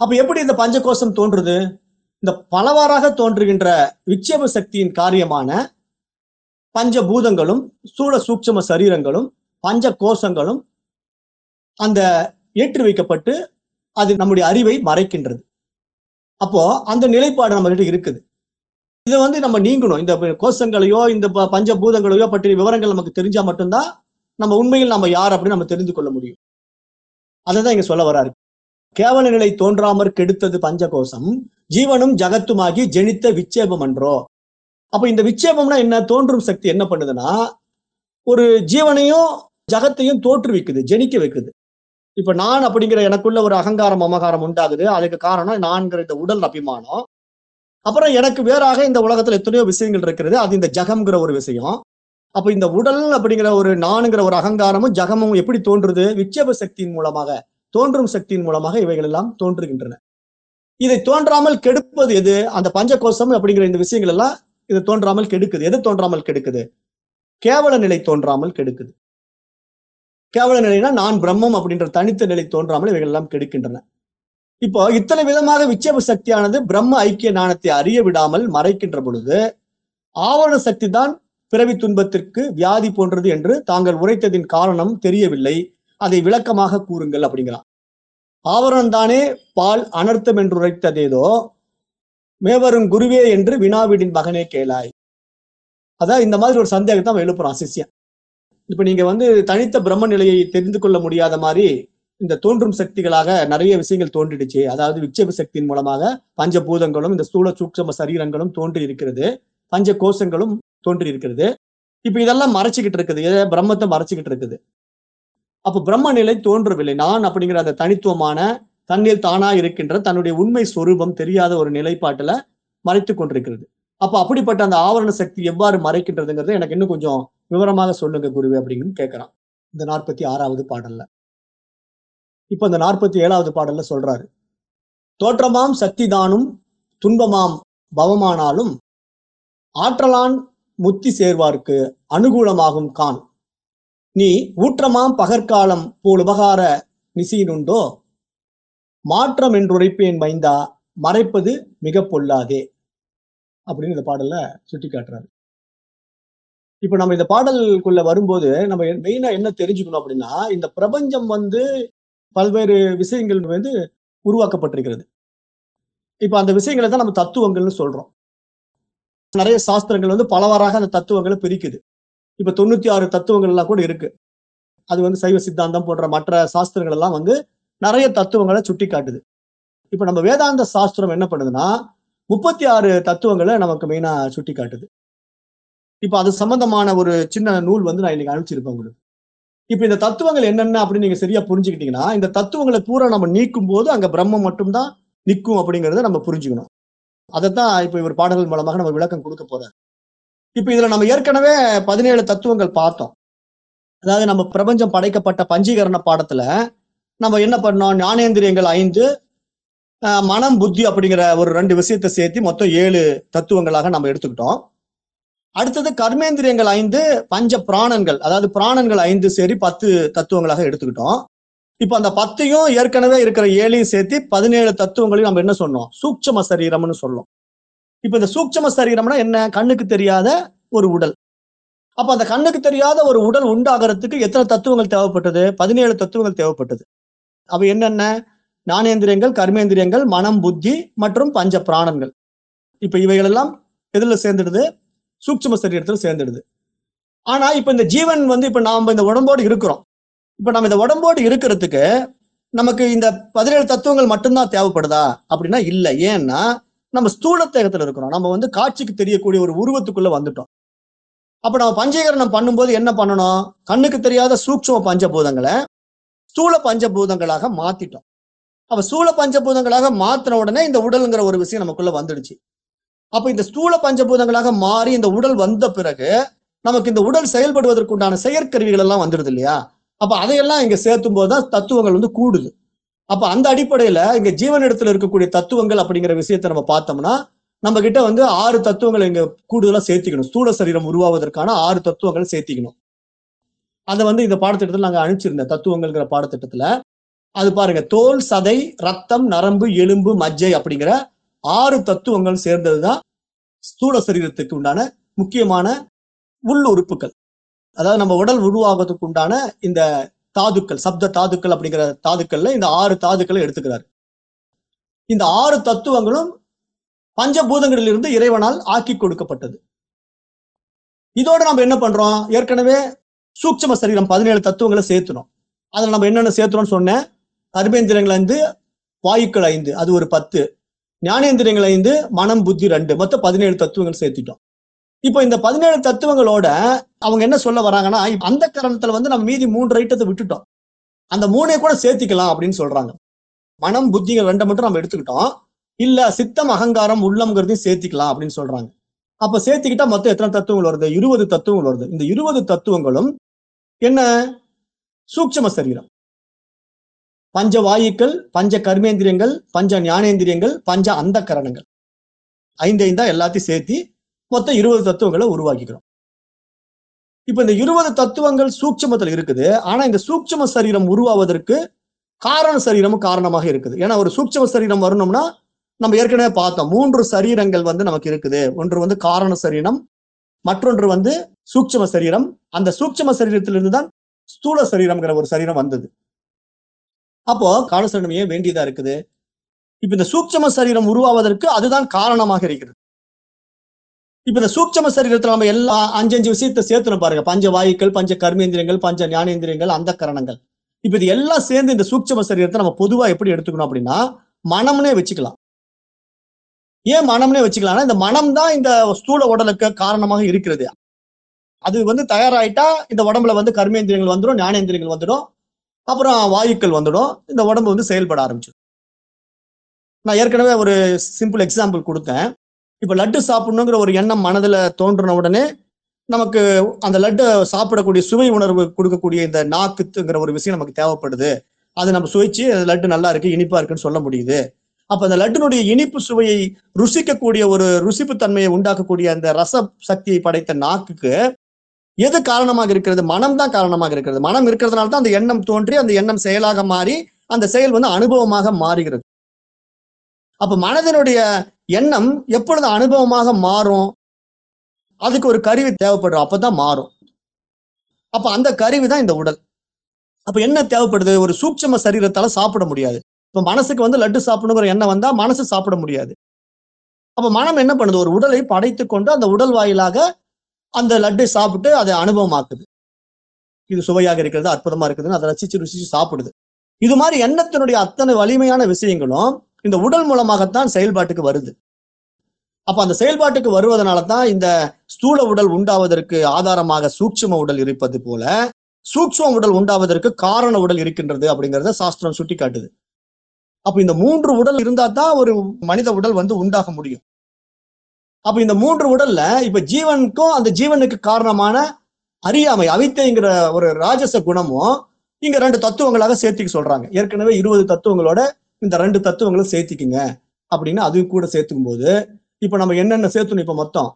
Speaker 1: அப்ப எப்படி இந்த பஞ்சகோஷம் தோன்றுது? இந்த பலவாறாக தோன்றுகின்ற விட்சேப சக்தியின் காரியமான பஞ்சபூதங்களும் சூழ சூட்சம சரீரங்களும் பஞ்ச கோஷங்களும் அந்த ஏற்றி வைக்கப்பட்டு அது நம்முடைய அறிவை மறைக்கின்றது. அப்போ அந்த நிலைப்பாடு நம்ம கிட்ட இருக்குது. இதை வந்து நம்ம நீங்கணும். இந்த கோஷங்களையோ இந்த ப- பஞ்சபூதங்களையோ பற்றிய விவரங்கள் நமக்கு தெரிஞ்சா மட்டும்தான் நம்ம உண்மையில் நம்ம யார் அப்படின்னு நம்ம தெரிந்து கொள்ள முடியும். அதை தான் இங்க சொல்ல வராரு. கேவல நிலை தோன்றாமற் கெடுத்தது பஞ்சகோஷம். ஜீவனும் ஜகத்துமாகி ஜெனித்த விட்சேபம் என்றோ அப்ப இந்த விட்சேபம்னா என்ன? தோன்றும் சக்தி என்ன பண்ணுதுன்னா ஒரு ஜீவனையும் ஜகத்தையும் தோற்றுவிக்குது ஜெனிக்க வைக்குது. இப்ப நான் அப்படிங்கிற எனக்குள்ள ஒரு அகங்காரம் அமகாரம் உண்டாகுது. அதுக்கு காரணம் நான்கிற இந்த உடல் அபிமானம். அப்புறம் எனக்கு வேறாக இந்த உலகத்துல எத்தனையோ விஷயங்கள் இருக்கிறது. அது இந்த ஜகம்ங்கிற ஒரு விஷயம். அப்ப இந்த உடல் அப்படிங்கிற ஒரு நானுங்கிற ஒரு அகங்காரமும் ஜகமும் எப்படி தோன்றுது? விட்சேப சக்தியின் மூலமாக. தோன்றும் சக்தியின் மூலமாக இவைகள் எல்லாம் தோன்றுகின்றன. இதை தோன்றாமல் கெடுப்பது எது? அந்த பஞ்சகோஷம் அப்படிங்கிற இந்த விஷயங்கள் எல்லாம் இது தோன்றாமல் கெடுக்குது. எது தோன்றாமல் கெடுக்குது? கேவல நிலை தோன்றாமல் கெடுக்குது. கேவல நிலைனா நான் பிரம்மம் அப்படின்ற தனித்த நிலை தோன்றாமல் இவைகள் எல்லாம் கெடுக்கின்றன. இப்போ இத்தனை விதமாக விட்சேப சக்தியானது பிரம்ம ஐக்கிய நாணத்தை அறிய விடாமல் மறைக்கின்ற பொழுது ஆவரண சக்தி தான் பிறவி துன்பத்திற்கு வியாதி போன்றது என்று தாங்கள் உரைத்ததின் காரணம் தெரியவில்லை. அதை விளக்கமாக கூறுங்கள் அப்படிங்கிறான். ஆவரணம் தானே பால் அனர்த்தம் என்று உரைத்ததேதோ மேவரும் குருவே என்று வினாவிடின் மகனே கேளாய். அதான் இந்த மாதிரி ஒரு சந்தேகத்தை அவன் எழுப்புறான் சிஷ்யன். இப்ப நீங்க வந்து தனித்த பிரம்ம நிலையை தெரிந்து கொள்ள முடியாத மாதிரி இந்த தோன்றும் சக்திகளாக நிறைய விஷயங்கள் தோன்றிடுச்சு. அதாவது விக்ஷேப சக்தியின் மூலமாக பஞ்சபூதங்களும் இந்த ஸ்தூல சூட்சம சரீரங்களும் தோன்றி இருக்கிறது. பஞ்ச கோஷங்களும் தோன்றி இருக்கிறது. இப்ப இதெல்லாம் மறைச்சிக்கிட்டு இருக்குது. பிரம்மத்தை மறைச்சிக்கிட்டு இருக்குது. அப்ப பிரம்ம நிலை தோன்றவில்லை. நான் அப்படிங்கிற அந்த தனித்துவமான தன்னில் தானா இருக்கின்ற தன்னுடைய உண்மை சொரூபம் தெரியாத ஒரு நிலைப்பாட்டுல மறைத்து கொண்டிருக்கிறது. அப்ப அப்படிப்பட்ட அந்த ஆவரண சக்தி எவ்வாறு மறைக்கின்றதுங்கிறத எனக்கு இன்னும் கொஞ்சம் விவரமாக சொல்லுங்க குருவே அப்படின்னு கேட்கிறான். இந்த நாற்பத்தி ஆறாவது பாடல்ல. இப்ப இந்த நாற்பத்தி ஏழாவது பாடல்ல சொல்றாரு. தோற்றமாம் சக்திதானும் துன்பமாம் பவமானாலும் ஆற்றலான் முத்தி சேர்வார்க்கு அனுகூலமாகும் கான். நீ ஊற்றமாம் பகற்காலம் போல் உபகார நிசீனுண்டோ? மாற்றம் என்றுரைப்பேன் மைந்தா மறைப்பது மிக பொல்லாதே. அப்படின்னு இந்த பாடல்ல சுட்டி காட்டுறாரு இப்ப நம்ம இந்த பாடலுக்குள்ள வரும்போது நம்ம மெயினா என்ன தெரிஞ்சுக்கணும் அப்படின்னா இந்த பிரபஞ்சம் வந்து பல்வேறு விஷயங்கள் வந்து உருவாக்கப்பட்டிருக்கிறது. இப்ப அந்த விஷயங்களை தான் நம்ம தத்துவங்கள்னு சொல்றோம். நிறைய சாஸ்திரங்கள் வந்து பலவாறாக அந்த தத்துவங்களை பிரிக்குது. இப்ப தொண்ணூத்தி ஆறு தத்துவங்கள் எல்லாம் கூட இருக்கு. அது வந்து சைவ சித்தாந்தம் போன்ற மற்ற சாஸ்திரங்கள் எல்லாம் வந்து நிறைய தத்துவங்களை சுட்டி காட்டுது. இப்ப நம்ம வேதாந்த சாஸ்திரம் என்ன பண்ணுதுன்னா முப்பத்தி ஆறு தத்துவங்களை நமக்கு மெயினா சுட்டி காட்டுது. இப்ப அது சம்பந்தமான ஒரு சின்ன நூல் வந்து நான் இன்னைக்கு அனுப்பிச்சிருப்பேன் உங்களுக்கு. இப்ப இந்த தத்துவங்கள் என்னென்ன அப்படின்னு நீங்க சரியா புரிஞ்சுக்கிட்டீங்கன்னா இந்த தத்துவங்களை பூரா நம்ம நீக்கும் போது அங்க பிரம்மம் மட்டும்தான் நிற்கும் அப்படிங்கறத நம்ம புரிஞ்சுக்கணும். அதைத்தான் இப்ப இவர் பாடல்கள் மூலமாக நம்ம விளக்கம் கொடுக்க போறாரு. இப்ப இதுல நம்ம ஏற்கனவே பதினேழு தத்துவங்கள் பார்த்தோம். அதாவது நம்ம பிரபஞ்சம் படைக்கப்பட்ட பஞ்சீகரண பாடத்துல நம்ம என்ன பண்ணோம்? ஞானேந்திரியங்கள் ஐந்து மனம் புத்தி அப்படிங்கிற ஒரு ரெண்டு விஷயத்தை சேர்த்து மொத்தம் ஏழு தத்துவங்களாக நம்ம எடுத்துக்கிட்டோம். அடுத்தது கர்மேந்திரியங்கள் ஐந்து பஞ்ச பிராணங்கள். அதாவது பிராணங்கள் ஐந்து சரி பத்து தத்துவங்களாக எடுத்துக்கிட்டோம். இப்ப அந்த பத்தையும் ஏற்கனவே இருக்கிற ஏழையும் சேர்த்து பதினேழு தத்துவங்களையும் நம்ம என்ன சொன்னோம்? சூட்சம சரீரம்னு சொல்லும் இப்ப இந்த சூட்சம சரீரம்னா என்ன? கண்ணுக்கு தெரியாத ஒரு உடல். அப்ப அந்த கண்ணுக்கு தெரியாத ஒரு உடல் உண்டாகிறதுக்கு எத்தனை தத்துவங்கள் தேவைப்பட்டது? பதினேழு தத்துவங்கள் தேவைப்பட்டது. அவை என்னென்ன? ஞானேந்திரியங்கள் கர்மேந்திரியங்கள் மனம் புத்தி மற்றும் பஞ்ச பிராணங்கள். இப்ப இவைகள் எல்லாம் எதுல சேர்ந்துடுது? சூட்சும சரீரத்துல சேர்ந்துடுது. ஆனா இப்ப இந்த ஜீவன் வந்து இப்ப நாம இந்த உடம்போடு இருக்கிறோம். இப்ப நம்ம இந்த உடம்போடு இருக்கிறதுக்கு நமக்கு இந்த பதினேழு தத்துவங்கள் மட்டும்தான் தேவைப்படுதா? அப்படின்னா இல்லை. ஏன்னா நம்ம ஸ்தூல தேகத்துல இருக்கிறோம் நம்ம வந்து காட்சிக்கு தெரியக்கூடிய ஒரு உருவத்துக்குள்ள வந்துட்டோம். அப்ப நம்ம பஞ்சீகரணம் பண்ணும்போது என்ன பண்ணணும்? கண்ணுக்கு தெரியாத சூட்சும பஞ்சபூதங்களை ஸ்தூல பஞ்சபூதங்களாக மாத்திட்டோம். அப்ப சூழ பஞ்சபூதங்களாக மாத்தின உடனே இந்த உடல்ங்கிற ஒரு விஷயம் நமக்குள்ள வந்துடுச்சு. அப்ப இந்த ஸ்தூல பஞ்சபூதங்களாக மாறி இந்த உடல் வந்த பிறகு நமக்கு இந்த உடல் செயல்படுவதற்குண்டான செயற்கருவிகள் எல்லாம் வந்துடுது இல்லையா? அப்ப அதையெல்லாம் இங்க சேர்த்தும் போதுதான் தத்துவங்கள் வந்து கூடுது. அப்ப அந்த அடிப்படையில இங்க ஜீவனிடத்துல இருக்கக்கூடிய தத்துவங்கள் அப்படிங்கிற விஷயத்தை நம்ம பார்த்தோம்னா நம்ம கிட்ட வந்து ஆறு தத்துவங்களை இங்க கூடுதலா சேர்த்திக்கணும். ஸ்தூல சரீரம் உருவாவதற்கான ஆறு தத்துவங்கள் சேர்த்திக்கணும். அதை வந்து இந்த பாடத்திட்டத்தில் நாங்க அனுப்பிச்சிருந்தேன். தத்துவங்கள்ங்கிற பாடத்திட்டத்துல. அது பாருங்க தோல் சதை ரத்தம் நரம்பு எலும்பு மஜ்ஜை அப்படிங்கிற ஆறு தத்துவங்கள் சேர்ந்ததுதான் ஸ்தூல சரீரத்துக்கு உண்டான முக்கியமான உள் உறுப்புகள். அதாவது நம்ம உடல் உருவாவதுக்கு உண்டான இந்த தாதுக்கள் சப்த தாதுக்கள் அப்படிங்கிற தாதுக்கள்ல இந்த ஆறு தாதுக்களை எடுத்துக்கிறார். இந்த ஆறு தத்துவங்களும் பஞ்சபூதங்களிலிருந்து இறைவனால் ஆக்கி கொடுக்கப்பட்டது. இதோட நம்ம என்ன பண்றோம்? ஏற்கனவே சூட்சம சரீரம் பதினேழு தத்துவங்களை சேர்த்துனோம். அதுல நம்ம என்னென்ன சேர்த்துறோம்னு சொன்னேன். கர்மேந்திரங்கள் ஐந்து வாயுக்கள் ஐந்து அது ஒரு பத்து. ஞானேந்திரியங்கள் ஐந்து மனம் புத்தி ரெண்டு. மொத்தம் பதினேழு தத்துவங்கள் சேர்த்துட்டோம். இப்போ இந்த பதினேழு தத்துவங்களோட அவங்க என்ன சொல்ல வராங்கன்னா அந்த காரணத்துல வந்து நம்ம மீதி மூன்று ஐட்டத்தை விட்டுட்டோம். அந்த மூணே கூட சேர்த்திக்கலாம் அப்படின்னு சொல்றாங்க. மனம் புத்திகள் ரெண்டை மட்டும் நம்ம எடுத்துக்கிட்டோம். இல்ல சித்தம் அகங்காரம் உள்ளம்ங்கிறதையும் சேர்த்திக்கலாம் அப்படின்னு சொல்றாங்க. அப்ப சேர்த்துக்கிட்டா மொத்தம் எத்தனை தத்துவங்கள் வருது? இருபது தத்துவங்கள் வருது. இந்த இருபது தத்துவங்களும் என்ன? சூட்சம சரீரம். பஞ்ச வாயுக்கள் பஞ்ச கர்மேந்திரியங்கள் பஞ்ச ஞானேந்திரியங்கள் பஞ்ச அந்த கரணங்கள் ஐந்து ஐந்தா எல்லாத்தையும் சேர்த்தி மொத்தம் இருபது தத்துவங்களை உருவாக்கிக்கிறோம். இப்ப இந்த இருபது தத்துவங்கள் சூட்சமத்தில் இருக்குது. ஆனா இந்த சூட்சம சரீரம் உருவாவதற்கு காரண சரீரமும் காரணமாக இருக்குது. ஏன்னா ஒரு சூட்சம சரீரம் வரணும்னா நம்ம ஏற்கனவே பார்த்தோம். மூன்று சரீரங்கள் வந்து நமக்கு இருக்குது. ஒன்று வந்து காரண சரீரம் மற்றொன்று வந்து சூட்சம சரீரம். அந்த சூட்சம சரீரத்திலிருந்து தான் ஸ்தூல சரீரம்ங்கிற ஒரு சரீரம் வந்தது. அப்போ காரண சரீரம் ஏன் வேண்டியதா இருக்குது? இப்ப இந்த சூட்சம சரீரம் உருவாவதற்கு அதுதான் காரணமாக இருக்கிறது. இப்ப இந்த சூட்சம சரீரத்துல நம்ம எல்லா அஞ்சு அஞ்சு விஷயத்தை சேர்த்துணும் பாருங்க. பஞ்ச வாயுக்கள் பஞ்ச கர்மேந்திரியங்கள் பஞ்ச ஞானேந்திரியங்கள் அந்த கரணங்கள். இப்ப இது எல்லாம் சேர்ந்து இந்த சூட்சம சரீரத்தை நம்ம பொதுவா எப்படி எடுத்துக்கணும் அப்படின்னா மனம்னே வச்சுக்கலாம். ஏன் மனம்னே வச்சுக்கலாம்னா இந்த மனம் தான் இந்த ஸ்தூல உடலுக்கு காரணமாக இருக்கிறது. அது வந்து தயாராயிட்டா இந்த உடம்புல வந்து கர்மேந்திரியங்கள் வந்துடும் ஞானேந்திரியங்கள் வந்துடும் அப்புறம் வாயுக்கள் வந்துடும் இந்த உடம்பு வந்து செயல்பட ஆரம்பிச்சிடும். நான் ஏற்கனவே ஒரு சிம்பிள் எக்ஸாம்பிள் கொடுத்தேன். இப்ப லட்டு சாப்பிடணுங்கிற ஒரு எண்ணம் மனதுல தோன்றின உடனே நமக்கு அந்த லட்டை சாப்பிடக்கூடிய சுவை உணர்வு கொடுக்கக்கூடிய இந்த நாக்குங்கிற ஒரு விஷயம் நமக்கு தேவைப்படுது. அதை நம்ம சுவைச்சு அந்த லட்டு நல்லா இருக்கு இனிப்பா இருக்குன்னு சொல்ல முடியுது. அப்ப அந்த லட்டுனுடைய இனிப்பு சுவையை ருசிக்கக்கூடிய ஒரு ருசிப்பு தன்மையை உண்டாக்கக்கூடிய அந்த ரச சக்தியை படைத்த நாக்குக்கு எது காரணமாக இருக்கிறது? மனம் தான் காரணமாக இருக்கிறது. மனம் இருக்கிறதுனால தான் அந்த எண்ணம் தோன்றி அந்த எண்ணம் செயலாக மாறி அந்த செயல் வந்து அனுபவமாக மாறுகிறது. அப்ப மனதினுடைய எண்ணம் எப்பொழுது அனுபவமாக மாறும்? அதுக்கு ஒரு கருவி தேவைப்படும் அப்பதான் மாறும். அப்ப அந்த கருவி தான் இந்த உடல். அப்ப என்ன தேவைப்படுது? ஒரு சூட்சம சரீரத்தால சாப்பிட முடியாது. இப்ப மனசுக்கு வந்து லட்டு சாப்பிடணுங்கிற எண்ணம் வந்தா மனசு சாப்பிட முடியாது. அப்ப மனம் என்ன பண்ணுது? ஒரு உடலை படைத்து கொண்டு அந்த உடல் வாயிலாக அந்த லட்டை சாப்பிட்டு அதை அனுபவமாக்குது. இது சுவையாக இருக்கிறது அற்புதமா இருக்குதுன்னு அதை ரசிச்சு ருசிச்சு சாப்பிடுது. இது மாதிரி எண்ணத்தினுடைய அத்தனை வலிமையான விஷயங்களும் இந்த உடல் மூலமாகத்தான் செயல்பாட்டுக்கு வருது. அப்ப அந்த செயல்பாட்டுக்கு வருவதனால தான் இந்த ஸ்தூல உடல் உண்டாவதற்கு ஆதாரமாக சூட்சும உடல் இருப்பது போல சூட்சும உடல் உண்டாவதற்கு காரண உடல் இருக்கின்றது அப்படிங்கறத சாஸ்திரம் சுட்டி காட்டுது அப்ப இந்த மூன்று உடல் இருந்தா தான் ஒரு மனித உடல் வந்து உண்டாக முடியும். அப்ப இந்த மூன்று உடல்ல இப்ப ஜீவனுக்கும் அந்த ஜீவனுக்கு காரணமான அறியாமை அவித்தைங்கிற ஒரு ராஜச குணமும் இங்க ரெண்டு தத்துவங்களாக சேர்த்திக்க சொல்றாங்க. ஏற்கனவே இருபது தத்துவங்களோட இந்த ரெண்டு தத்துவங்களும் சேர்த்திக்குங்க. அப்படின்னு அதுவும் கூட சேர்த்துக்கும் போது இப்ப நம்ம என்னென்ன சேர்த்தணும் இப்ப மொத்தம்?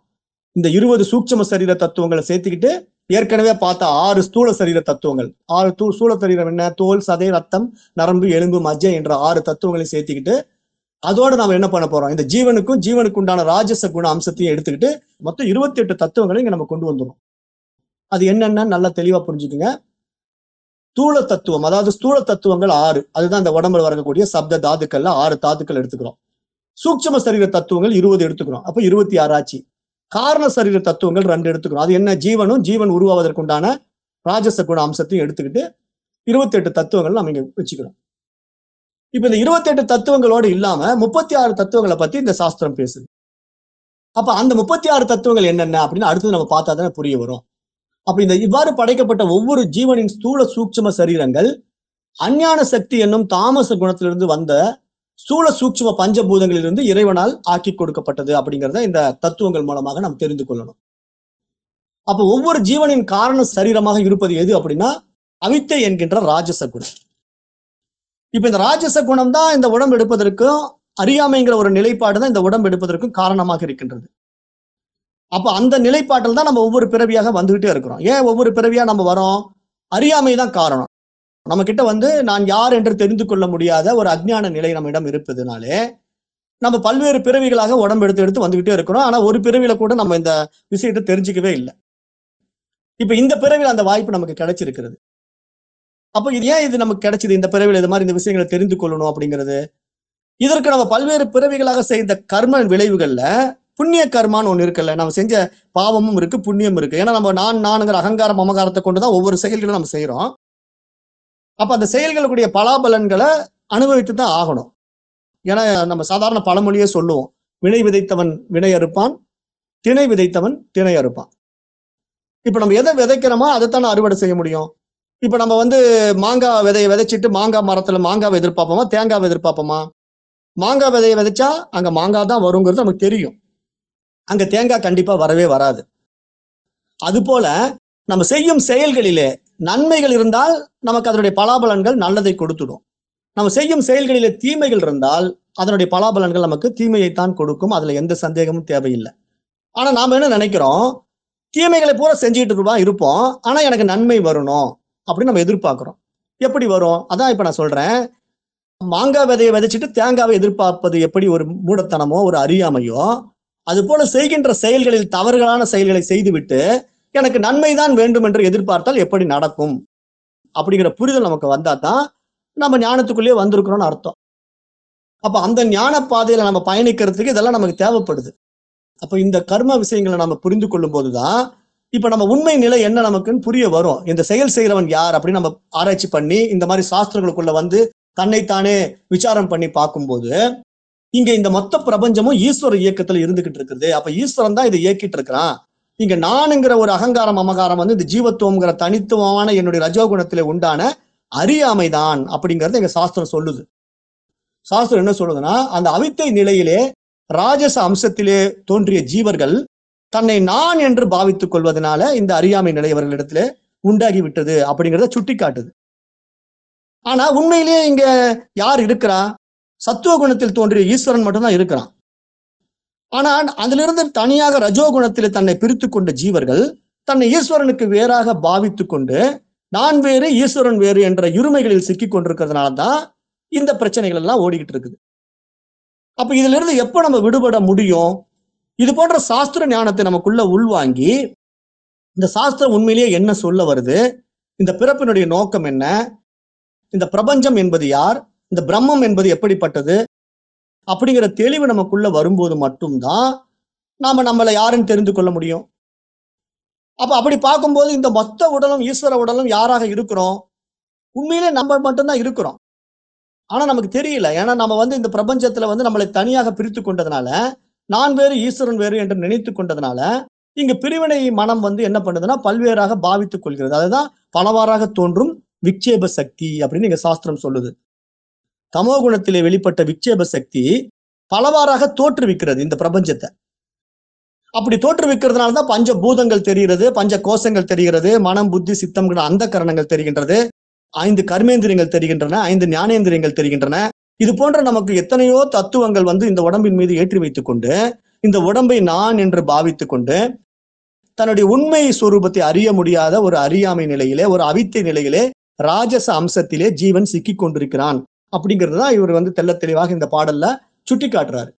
Speaker 1: இந்த இருபது சூட்சம சரீர தத்துவங்களை சேர்த்துக்கிட்டு ஏற்கனவே பார்த்தா ஆறு ஸ்தூல சரீர தத்துவங்கள். ஆறு தூ ஸ்தூல சரீரம் என்ன? தோல் சதை ரத்தம் நரம்பு எலும்பு மஜ்ஜை என்ற ஆறு தத்துவங்களை சேர்த்துக்கிட்டு அதோட நாம என்ன பண்ண போறோம்? இந்த ஜீவனுக்கும் ஜீவனுக்கு உண்டான ராஜச குண அம்சத்தையும் எடுத்துக்கிட்டு மொத்தம் இருபத்தி எட்டு தத்துவங்களை இங்க நம்ம கொண்டு வந்துடும் அது என்னென்ன? நல்லா தெளிவா புரிஞ்சுக்குங்க. ஸ்தூல தத்துவம் அதாவது ஸ்தூல தத்துவங்கள் ஆறு. அதுதான் இந்த உடம்புல வரக்கூடிய சப்த தாதுக்கள்ல ஆறு தாதுக்கள் எடுத்துக்கிறோம். சூட்சம சரீர தத்துவங்கள் இருபது எடுத்துக்கிறோம். அப்ப இருபத்தி ஆறாச்சு காரண சரீர தத்துவங்கள் ரெண்டு எடுத்துக்கிறோம். அது என்ன? ஜீவனும் ஜீவன் உருவாவதற்குண்டான ராஜச குண அம்சத்தையும் எடுத்துக்கிட்டு இருபத்தி எட்டு தத்துவங்கள் நம்ம இங்க வச்சுக்கிறோம். இப்ப இந்த இருபத்தி எட்டு தத்துவங்களோடு இல்லாம முப்பத்தி ஆறு தத்துவங்களை பத்தி இந்த சாஸ்திரம் பேசுது. அப்ப அந்த முப்பத்தி ஆறு தத்துவங்கள் என்னென்ன அப்படின்னு அடுத்தது நம்ம பார்த்தா தானே புரிய வரும். அப்ப இந்த இவ்வாறு படைக்கப்பட்ட ஒவ்வொரு ஜீவனின் ஸ்தூல சூட்சும சரீரங்கள் அஞ்ஞான சக்தி என்னும் தாமச குணத்திலிருந்து வந்த ஸ்தூல சூட்சும பஞ்சபூதங்களிலிருந்து இறைவனால் ஆக்கி கொடுக்கப்பட்டது அப்படிங்கிறத இந்த தத்துவங்கள் மூலமாக நாம் தெரிந்து கொள்ளணும். அப்ப ஒவ்வொரு ஜீவனின் காரண சரீரமாக இருப்பது எது அப்படின்னா அவித்தை என்கின்ற ராஜச குணம். இப்ப இந்த ராஜச குணம் தான் இந்த உடம்பு எடுப்பதற்கும் அறியாமைங்கிற ஒரு நிலைப்பாடு தான் இந்த உடம்பு எடுப்பதற்கும் காரணமாக இருக்கின்றது. அப்ப அந்த நிலைப்பாட்டில் தான் நம்ம ஒவ்வொரு பிறவியாக வந்துகிட்டே இருக்கிறோம். ஏன் ஒவ்வொரு பிறவியா நம்ம வரோம்? அறியாமை தான் காரணம். நம்ம கிட்ட வந்து நான் யார் என்று தெரிந்து கொள்ள முடியாத ஒரு அஜ்ஞான நிலை நம்மிடம் இருப்பதுனாலே நம்ம பல்வேறு பிறவிகளாக உடம்பு எடுத்து எடுத்து வந்துகிட்டே இருக்கிறோம். ஆனா ஒரு பிறவியில கூட நம்ம இந்த விஷயத்தை தெரிஞ்சுக்கவே இல்லை. இப்ப இந்த பிறவில அந்த வாய்ப்பு நமக்கு கிடைச்சிருக்கிறது. அப்ப இது ஏன் இது நமக்கு கிடைச்சது? இந்த பிறவில இது மாதிரி இந்த விஷயங்களை தெரிந்து கொள்ளணும் அப்படிங்கிறது. இதற்கு நம்ம பல்வேறு பிறவிகளாக செய்த கர்ம விளைவுகள்ல புண்ணிய கர்மான்னு ஒன்று இருக்குல்ல. நம்ம செஞ்ச பாவமும் இருக்கு புண்ணியம் இருக்கு. ஏன்னா நம்ம நான் நானுங்கிற அகங்காரம் மமகாரத்தை கொண்டுதான் ஒவ்வொரு செயல்களும் நம்ம செய்யறோம் அப்ப அந்த செயல்களுக்குடைய பலாபலன்களை அனுபவித்து தான் ஆகணும். ஏன்னா நம்ம சாதாரண பழமொழியே சொல்லுவோம். வினை விதைத்தவன் வினை அறுப்பான் திணை விதைத்தவன் திணை அறுப்பான். இப்ப நம்ம எதை விதைக்கிறோமோ அதைத்தானே அறுவடை செய்ய முடியும். இப்ப நம்ம வந்து மாங்காய் விதையை விதைச்சிட்டு மாங்காய் மரத்துல மாங்காவை எதிர்பார்ப்போமா தேங்காவை எதிர்பார்ப்போமா? மாங்காய் விதையை விதைச்சா அங்க மாங்காய் தான் வருங்கிறது நமக்கு தெரியும். அங்க தேங்காய் கண்டிப்பா வரவே வராது. அதுபோல நம்ம செய்யும் செயல்களிலே நன்மைகள் இருந்தால் நமக்கு அதனுடைய பலாபலன்கள் நல்லதை கொடுத்துடும். நம்ம செய்யும் செயல்களிலே தீமைகள் இருந்தால் அதனுடைய பலாபலன்கள் நமக்கு தீமையைத்தான் கொடுக்கும். அதுல எந்த சந்தேகமும் தேவையில்லை. ஆனா நாம என்ன நினைக்கிறோம்? தீமைகளை பூரா செஞ்சுக்கிட்டு இருப்பா இருப்போம். ஆனா எனக்கு நன்மை வரணும் அப்படின்னு நம்ம எதிர்பார்க்கிறோம். எப்படி வரும்? அதான் இப்ப நான் சொல்றேன். மாங்காய் விதையை விதைச்சிட்டு தேங்காவை எதிர்பார்ப்பது எப்படி ஒரு மூடத்தனமோ ஒரு அறியாமையோ அது போல செய்கின்ற செயல்களில் தவறுகளான செயல்களை செய்துவிட்டு எனக்கு நன்மைதான் வேண்டும் என்று எதிர்பார்த்தால் எப்படி நடக்கும்? அப்படிங்கிற புரிதல் நமக்கு வந்தா தான் நம்ம ஞானத்துக்குள்ளேயே வந்திருக்கிறோம்னு அர்த்தம். அப்ப அந்த ஞான பாதையில நம்ம பயணிக்கிறதுக்கு இதெல்லாம் நமக்கு தேவைப்படுது. அப்ப இந்த கர்ம விஷயங்களை நம்ம புரிந்து கொள்ளும் போதுதான் இப்ப நம்ம உண்மை நிலை என்ன நமக்குன்னு புரிய வரும். இந்த செயல் செய்கிறவன் யார் அப்படின்னு நம்ம ஆராய்ச்சி பண்ணி இந்த மாதிரி சாஸ்திரங்களுக்குள்ள வந்து தன்னைத்தானே விசாரம் பண்ணி பார்க்கும்போது இங்க இந்த மொத்த பிரபஞ்சமும் ஈஸ்வர இயக்கத்துல இருந்துகிட்டு இருக்குது. அப்ப ஈஸ்வரன் தான் இதை இயக்கிட்டு இருக்கிறான். இங்க நானுங்கிற ஒரு அகங்காரம் அமகாரம் வந்து இந்த ஜீவத்துவங்கிற தனித்துவமான என்னுடைய ரஜோகுணத்துல உண்டான அறியாமைதான் அப்படிங்கறத எங்க சாஸ்திரம் சொல்லுது. சாஸ்திரம் என்ன சொல்லுதுன்னா அந்த அவித்தை நிலையிலே ராஜச அம்சத்திலே தோன்றிய ஜீவர்கள் தன்னை நான் என்று பாவித்துக் கொள்வதனால இந்த அறியாமை நிலையவர்களிடத்திலே உண்டாகி விட்டது அப்படிங்கிறத சுட்டி காட்டுது ஆனா உண்மையிலேயே இங்க யார் இருக்கிறா? சத்துவ குணத்தில் தோன்றிய ஈஸ்வரன் மட்டும்தான் இருக்கிறான். ஆனால் அதிலிருந்து தனியாக ரஜோகுணத்தில் தன்னை பிரித்து கொண்ட ஜீவர்கள் தன்னை ஈஸ்வரனுக்கு வேறாக பாவித்து கொண்டு நான் வேறு ஈஸ்வரன் வேறு என்ற இருமைகளில் சிக்கி கொண்டிருக்கிறதுனால தான் இந்த பிரச்சனைகள் எல்லாம் ஓடிக்கிட்டு இருக்குது. அப்ப இதுல இருந்து எப்ப நம்ம விடுபட முடியும்? இது போன்ற சாஸ்திர ஞானத்தை நமக்குள்ள உள்வாங்கி இந்த சாஸ்திரம் உண்மையிலேயே என்ன சொல்ல வருது? இந்த பிறப்பினுடைய நோக்கம் என்ன? இந்த பிரபஞ்சம் என்பது யார்? இந்த பிரம்மம் என்பது எப்படிப்பட்டது? அப்படிங்கிற தெளிவு நமக்குள்ள வரும்போது மட்டும்தான் நாம நம்மளை யாருன்னு தெரிந்து கொள்ள முடியும். அப்ப அப்படி பார்க்கும்போது இந்த மொத்த உடலும் ஈஸ்வர உடலும் யாராக இருக்கிறோம்? உண்மையிலே நம்ம மட்டும்தான் இருக்கிறோம். ஆனா நமக்கு தெரியல. ஏன்னா நம்ம வந்து இந்த பிரபஞ்சத்துல வந்து நம்மளை தனியாக பிரித்து கொண்டதுனால நான் வேறு ஈஸ்வரன் வேறு என்று நினைத்து கொண்டதுனால இங்க பிரிவினை மனம் வந்து என்ன பண்ணுதுன்னா பல்வேறாக பாவித்துக் கொள்கிறது. அதுதான் பலவாறாக தோன்றும் விக்ஷேப சக்தி அப்படின்னு இங்க சாஸ்திரம் சொல்லுது. தமோ குணத்திலே வெளிப்பட்ட விக்ஷேப சக்தி பலவாறாக தோற்றுவிக்கிறது இந்த பிரபஞ்சத்தை. அப்படி தோற்றுவிக்கிறதுனால தான் பஞ்ச பூதங்கள் தெரிகிறது பஞ்ச கோஷங்கள் தெரிகிறது மனம் புத்தி சித்தம் அந்த கரணங்கள் தெரிகின்றது ஐந்து கர்மேந்திரியங்கள் தெரிகின்றன ஐந்து ஞானேந்திரியங்கள் தெரிகின்றன. இது போன்ற நமக்கு எத்தனையோ தத்துவங்கள் வந்து இந்த உடம்பின் மீது ஏற்றி வைத்துக் கொண்டு இந்த உடம்பை நான் என்று பாவித்து கொண்டு தன்னுடைய உண்மை சுரூபத்தை அறிய முடியாத ஒரு அறியாமை நிலையிலே ஒரு அவித்தை நிலையிலே ராஜச அம்சத்திலே ஜீவன் சிக்கி கொண்டிருக்கிறான். அப்படிங்கிறது தான் இவர் வந்து தெல்ல தெளிவாக இந்த பாடல்ல சுட்டி காட்டுறாரு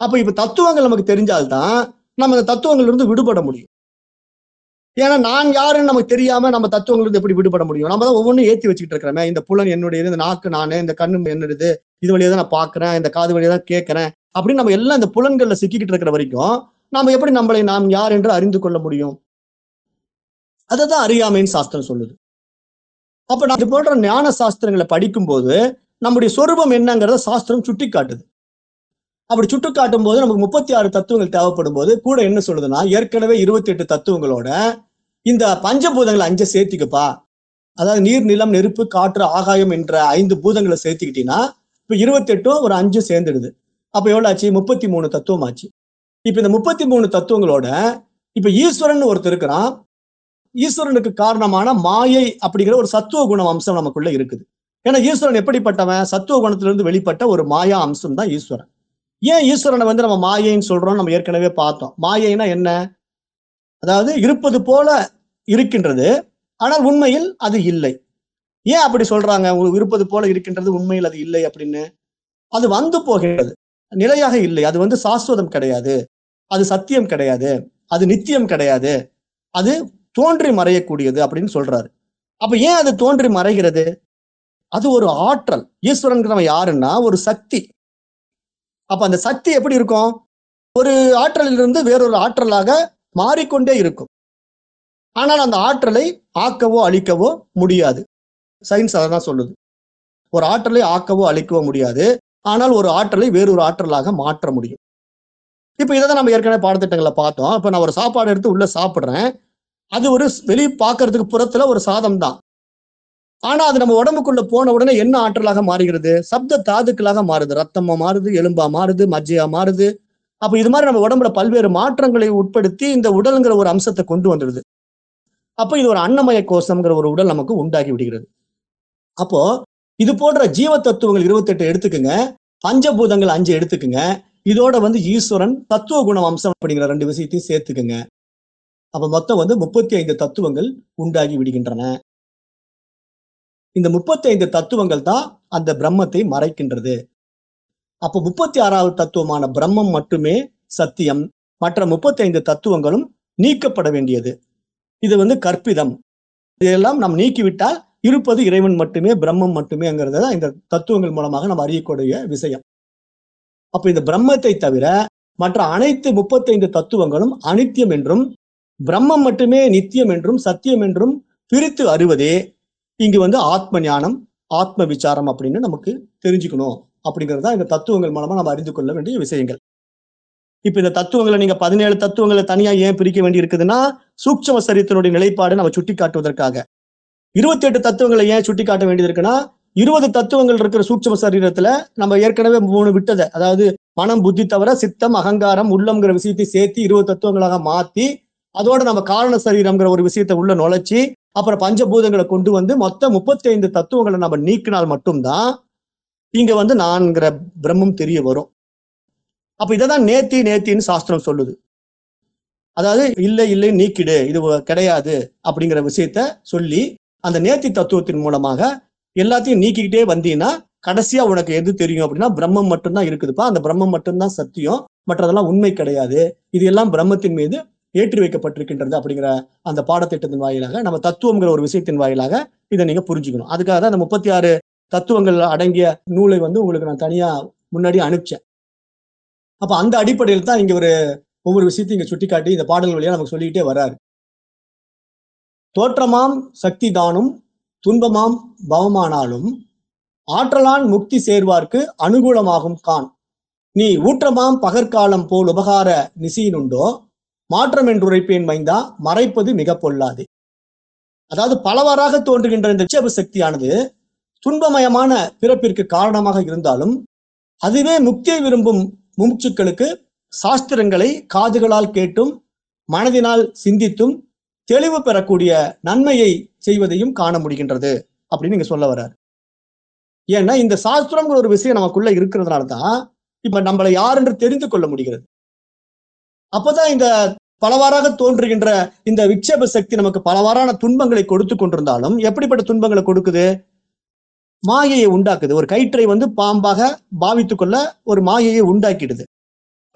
Speaker 1: அப்ப இப்ப தத்துவங்கள் நமக்கு தெரிஞ்சால்தான் நம்ம இந்த தத்துவங்கள்ல இருந்து விடுபட முடியும். ஏன்னா நான் யாருன்னு நமக்கு தெரியாம நம்ம தத்துவங்கள் இருந்து எப்படி விடுபட முடியும்? நம்ம தான் ஒவ்வொன்றும் ஏத்தி வச்சுக்கிட்டு இருக்கிறோமே. இந்த புலன் என்னுடையது இந்த நாக்கு நானு இந்த கண்ணு என்னுடையது இது வழியா தான் நான் பாக்குறேன் இந்த காது வழியா தான் கேட்கறேன் அப்படின்னு நம்ம எல்லாம் இந்த புலன்கள்ல சிக்கிக்கிட்டு இருக்கிற வரைக்கும் நம்ம எப்படி நம்மளை நாம் யார் என்று அறிந்து கொள்ள முடியும்? அதை தான் அறியாமைன்னு சாஸ்திரம் சொல்லுது. அப்ப நான் இது போன்ற ஞான சாஸ்திரங்களை படிக்கும்போது நம்முடைய சொரூபம் என்னங்கிறத சாஸ்திரம் சுட்டி காட்டுது அப்படி சுட்டு காட்டும் போது நமக்கு முப்பத்தி ஆறு தத்துவங்கள் தேவைப்படும் போது கூட என்ன சொல்லுதுன்னா ஏற்கனவே இருபத்தி எட்டு தத்துவங்களோட இந்த பஞ்சபூதங்களை அஞ்சை சேர்த்திக்கப்பா. அதாவது நீர் நிலம் நெருப்பு காற்று ஆகாயம் என்ற ஐந்து பூதங்களை சேர்த்துக்கிட்டீங்கன்னா இப்ப இருபத்தெட்டும் ஒரு அஞ்சு சேர்ந்துடுது. அப்ப எவ்வளவு ஆச்சு முப்பத்தி மூணு தத்துவம் ஆச்சு இப்ப இந்த முப்பத்தி மூணு தத்துவங்களோட இப்ப ஈஸ்வரன் ஒருத்தர் இருக்கிறான். ஈஸ்வரனுக்கு காரணமான மாயை அப்படிங்கிற ஒரு சத்துவ குண அம்சம் நமக்குள்ள இருக்குது. ஏன்னா ஈஸ்வரன் எப்படிப்பட்டவன்? சத்துவ குணத்திலிருந்து வெளிப்பட்ட ஒரு மாயா அம்சம் தான் ஈஸ்வரன். ஏன் ஈஸ்வரனை வந்து நம்ம மாயைன்னு சொல்றோம் நம்ம ஏற்கனவே பார்த்தோம். மாயைனா என்ன? அதாவது இருப்பது போல இருக்கின்றது ஆனால் உண்மையில் அது இல்லை. ஏன் அப்படி சொல்றாங்க? உங்களுக்கு இருப்பது போல இருக்கின்றது உண்மையில் அது இல்லை அப்படின்னு? அது வந்து போகிறது நிலையாக இல்லை. அது வந்து சாஸ்வதம் கிடையாது. அது சத்தியம் கிடையாது. அது நித்தியம் கிடையாது. அது தோன்றி மறையக்கூடியது அப்படின்னு சொல்றாரு. அப்ப ஏன் அது தோன்றி மறைகிறது? அது ஒரு ஆற்றல். ஈஸ்வரன் யாருன்னா ஒரு சக்தி. அப்ப அந்த சக்தி எப்படி இருக்கும்? ஒரு ஆற்றலிலிருந்து வேறொரு ஆற்றலாக மாறிக்கொண்டே இருக்கும். ஆனால் அந்த ஆற்றலை ஆக்கவோ அழிக்கவோ முடியாது. சயின்ஸ் அதை தான் சொல்லுது. ஒரு ஆற்றலை ஆக்கவோ அழிக்கவோ முடியாது. ஆனால் ஒரு ஆற்றலை வேறொரு ஆற்றலாக மாற்ற முடியும். இப்ப இதை தான் நம்ம ஏற்கனவே பாடத்திட்டங்களை பார்த்தோம். இப்ப நான் ஒரு சாப்பாடு எடுத்து உள்ள சாப்பிடுறேன். அது ஒரு வெளியே பார்க்கறதுக்கு புறத்துல ஒரு சாதம் தான் ஆனா அது நம்ம உடம்புக்குள்ள போன உடனே என்ன ஆற்றலாக மாறுகிறது? சப்த தாதுக்களாக மாறுது. ரத்தமா மாறுது எலும்பா மாறுது மஜ்ஜையா மாறுது. அப்ப இது மாதிரி நம்ம உடம்புல பல்வேறு மாற்றங்களை உட்படுத்தி இந்த உடல்ங்கிற ஒரு அம்சத்தை கொண்டு வந்துடுது. அப்ப இது ஒரு அன்னமய கோஷம்ங்கிற ஒரு உடல் நமக்கு உண்டாகி விடுகிறது. அப்போ இது போன்ற ஜீவ தத்துவங்கள் இருபத்தெட்டு எடுத்துக்குங்க. பஞ்சபூதங்கள் அஞ்சு எடுத்துக்குங்க. இதோட வந்து ஈஸ்வரன் தத்துவ குணம் அம்சம் அப்படிங்கிற ரெண்டு விஷயத்தையும் சேர்த்துக்குங்க. அப்ப மொத்தம் வந்து முப்பத்தி ஐந்து தத்துவங்கள் உண்டாகி விடுகின்றன. இந்த முப்பத்தி ஐந்து தத்துவங்கள் தான் அந்த பிரம்மத்தை மறைக்கின்றது. அப்போ முப்பத்தி ஆறாவது தத்துவமான பிரம்மம் மட்டுமே சத்தியம். மற்ற முப்பத்தி ஐந்து தத்துவங்களும் நீக்கப்பட வேண்டியது. இது வந்து கற்பிதம். இதெல்லாம் நாம் நீக்கிவிட்டால் இருப்பது இறைவன் மட்டுமே பிரம்மம் மட்டுமேங்கிறது தான் இந்த தத்துவங்கள் மூலமாக நாம் அறியக்கூடிய விஷயம். அப்ப இந்த பிரம்மத்தை தவிர மற்ற அனைத்து முப்பத்தைந்து தத்துவங்களும் அனித்தியம் என்றும் பிரம்மம் மட்டுமே நித்தியம் என்றும் சத்தியம் என்றும் பிரித்து அறிவதே இங்கு வந்து ஆத்ம ஞானம் ஆத்ம விசாரம் அப்படின்னு நமக்கு தெரிஞ்சுக்கணும். அப்படிங்கிறது தான் இந்த தத்துவங்கள் மூலமா நம்ம அறிந்து கொள்ள வேண்டிய விஷயங்கள். இப்ப இந்த தத்துவங்களை நீங்க பதினேழு தத்துவங்களை தனியா ஏன் பிரிக்க வேண்டி இருக்குதுன்னா சூக்ஷம சரீரத்தினுடைய நிலைப்பாடு நம்ம சுட்டி காட்டுவதற்காக இருபத்தி எட்டு தத்துவங்களை ஏன் சுட்டி காட்ட வேண்டியது இருக்குன்னா இருபது தத்துவங்கள் இருக்கிற சூட்சம சரீரத்துல நம்ம ஏற்கனவே மூணு விட்டதை அதாவது மனம் புத்தி தவிர சித்தம் அகங்காரம் உள்ளம்ங்கிற விஷயத்தை சேர்த்து இருபது தத்துவங்களாக மாத்தி அதோட நம்ம காரண சரீரம்ங்கிற ஒரு விஷயத்தை உள்ள நுழைச்சி அப்புறம் பஞ்சபூதங்களை கொண்டு வந்து மொத்தம் முப்பத்தி ஐந்து தத்துவங்களை நம்ம நீக்கினால் மட்டும்தான் இங்க வந்து நான்கிற பிரம்மம் தெரிய வரும். அப்ப இததான் நேத்தி நேத்தின்னு சாஸ்திரம் சொல்லுது. அதாவது இல்லை இல்லை நீக்கிடு இது கிடையாது அப்படிங்கிற விஷயத்த சொல்லி அந்த நேத்தி தத்துவத்தின் மூலமாக எல்லாத்தையும் நீக்கிக்கிட்டே வந்தீங்கன்னா கடைசியா உனக்கு எது தெரியும் அப்படின்னா பிரம்மம் மட்டும்தான் இருக்குதுப்பா. அந்த பிரம்மம் மட்டும்தான் சத்தியம். மற்றதெல்லாம் உண்மை கிடையாது. இது எல்லாம் பிரம்மத்தின் மீது ஏற்றி வைக்கப்பட்டிருக்கின்றது அப்படிங்கிற அந்த பாடத்திட்டத்தின் வாயிலாக நம்ம தத்துவங்கிற ஒரு விஷயத்தின் வாயிலாக இதை நீங்க புரிஞ்சுக்கணும். அதுக்காக தான் அந்த முப்பத்தி ஆறு தத்துவங்கள் அடங்கிய நூலை வந்து உங்களுக்கு நான் தனியா முன்னாடி அனுப்பிச்சேன். அப்ப அந்த அடிப்படையில் தான் இங்க ஒரு ஒவ்வொரு விஷயத்தையும் இங்க சுட்டிக்காட்டி இந்த பாடல்கள் வழியா நமக்கு சொல்லிக்கிட்டே வராரு. தோற்றமாம் சக்தி தானும் துன்பமாம் பவமானாலும் ஆற்றலான் முக்தி சேர்வார்க்கு அனுகூலமாகும் கான். நீ ஊற்றமாம் பகற்காலம் போல் உபகார நிசியினுண்டோ மாற்றம் என்றுரைப்பேன் மைந்தா மறைப்பது மிக பொல்லாது. அதாவது பலவாறாக தோன்றுகின்ற இந்த நிச்சேப சக்தியானது துன்பமயமான பிறப்பிற்கு காரணமாக இருந்தாலும் அதுவே முக்தியை விரும்பும் முமுட்சுக்களுக்கு சாஸ்திரங்களை காதுகளால் கேட்டும் மனதினால் சிந்தித்தும் தெளிவு பெறக்கூடிய நன்மையை செய்வதையும் காண முடிகின்றது அப்படின்னு நீங்க சொல்ல வர்றார். ஏன்னா இந்த சாஸ்திரம்ங்கிற ஒரு விஷயம் நமக்குள்ள இருக்கிறதுனால தான் இப்ப நம்மளை யார் என்று தெரிந்து கொள்ள முடிகிறது. அப்பதான் இந்த பலவாறாக தோன்றுகின்ற இந்த விக்ஷேப சக்தி நமக்கு பலவாறான துன்பங்களை கொடுத்து கொண்டிருந்தாலும் எப்படிப்பட்ட துன்பங்களை கொடுக்குது? மாயையை உண்டாக்குது. ஒரு கயிற்றை வந்து பாம்பாக பாவித்து கொள்ள ஒரு மாயையை உண்டாக்கிடுது.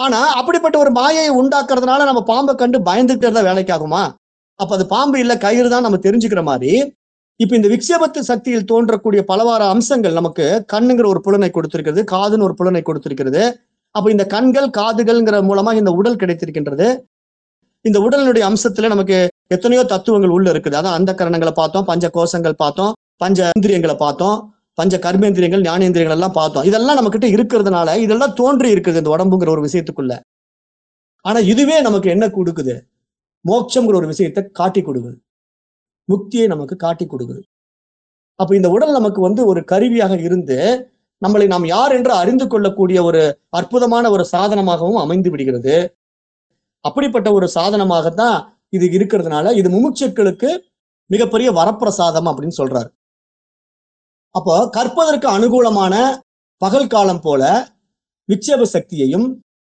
Speaker 1: ஆனா அப்படிப்பட்ட ஒரு மாயையை உண்டாக்குறதுனால நம்ம பாம்பை கண்டு பயந்துட்டு வேலைக்காகுமா வேலைக்கு ஆகுமா? அப்ப அது பாம்பு இல்ல கயிறு தான் நம்ம தெரிஞ்சுக்கிற மாதிரி இப்ப இந்த விக்ஷேபத்து சக்தியில் தோன்றக்கூடிய பலவார அம்சங்கள் நமக்கு கண்ணுங்கிற ஒரு புலனை கொடுத்திருக்கிறது காதுன்னு ஒரு புலனை கொடுத்திருக்கிறது. அப்ப இந்த கண்கள் காதுகள்ங்கிற மூலமா இந்த உடல் கிடைத்திருக்கின்றது. இந்த உடலினுடைய அம்சத்துல நமக்கு எத்தனையோ தத்துவங்கள் உள்ள இருக்குது. அதான் அந்த கரணங்களை பார்த்தோம் பஞ்ச கோஷங்கள் பார்த்தோம் பஞ்ச இந்திரியங்களை பார்த்தோம் பஞ்ச கர்மேந்திரியங்கள் ஞானேந்திரியங்கள் எல்லாம் பார்த்தோம். இதெல்லாம் நம்ம கிட்ட இருக்கிறதுனால இதெல்லாம் தோன்றி இருக்குது இந்த உடம்புங்கிற ஒரு விஷயத்துக்குள்ள. ஆனா இதுவே நமக்கு என்ன கொடுக்குது? மோட்சம்ங்கிற ஒரு விஷயத்தை காட்டி கொடுக்குது. முக்தியை நமக்கு காட்டி கொடுக்குது. அப்ப இந்த உடல் நமக்கு வந்து ஒரு கருவியாக இருந்து நம்மளை நாம் யார் என்று அறிந்து கொள்ளக்கூடிய ஒரு அற்புதமான ஒரு சாதனமாகவும் அமைந்து விடுகிறது. அப்படிப்பட்ட ஒரு சாதனமாகத்தான் இது இருக்கிறதுனால இது முமுட்சுக்களுக்கு மிகப்பெரிய வரப்பிரசாதம் அப்படின்னு சொல்றாரு. அப்போ கற்பதற்கு அனுகூலமான பகல் காலம் போல விட்சேப சக்தியையும்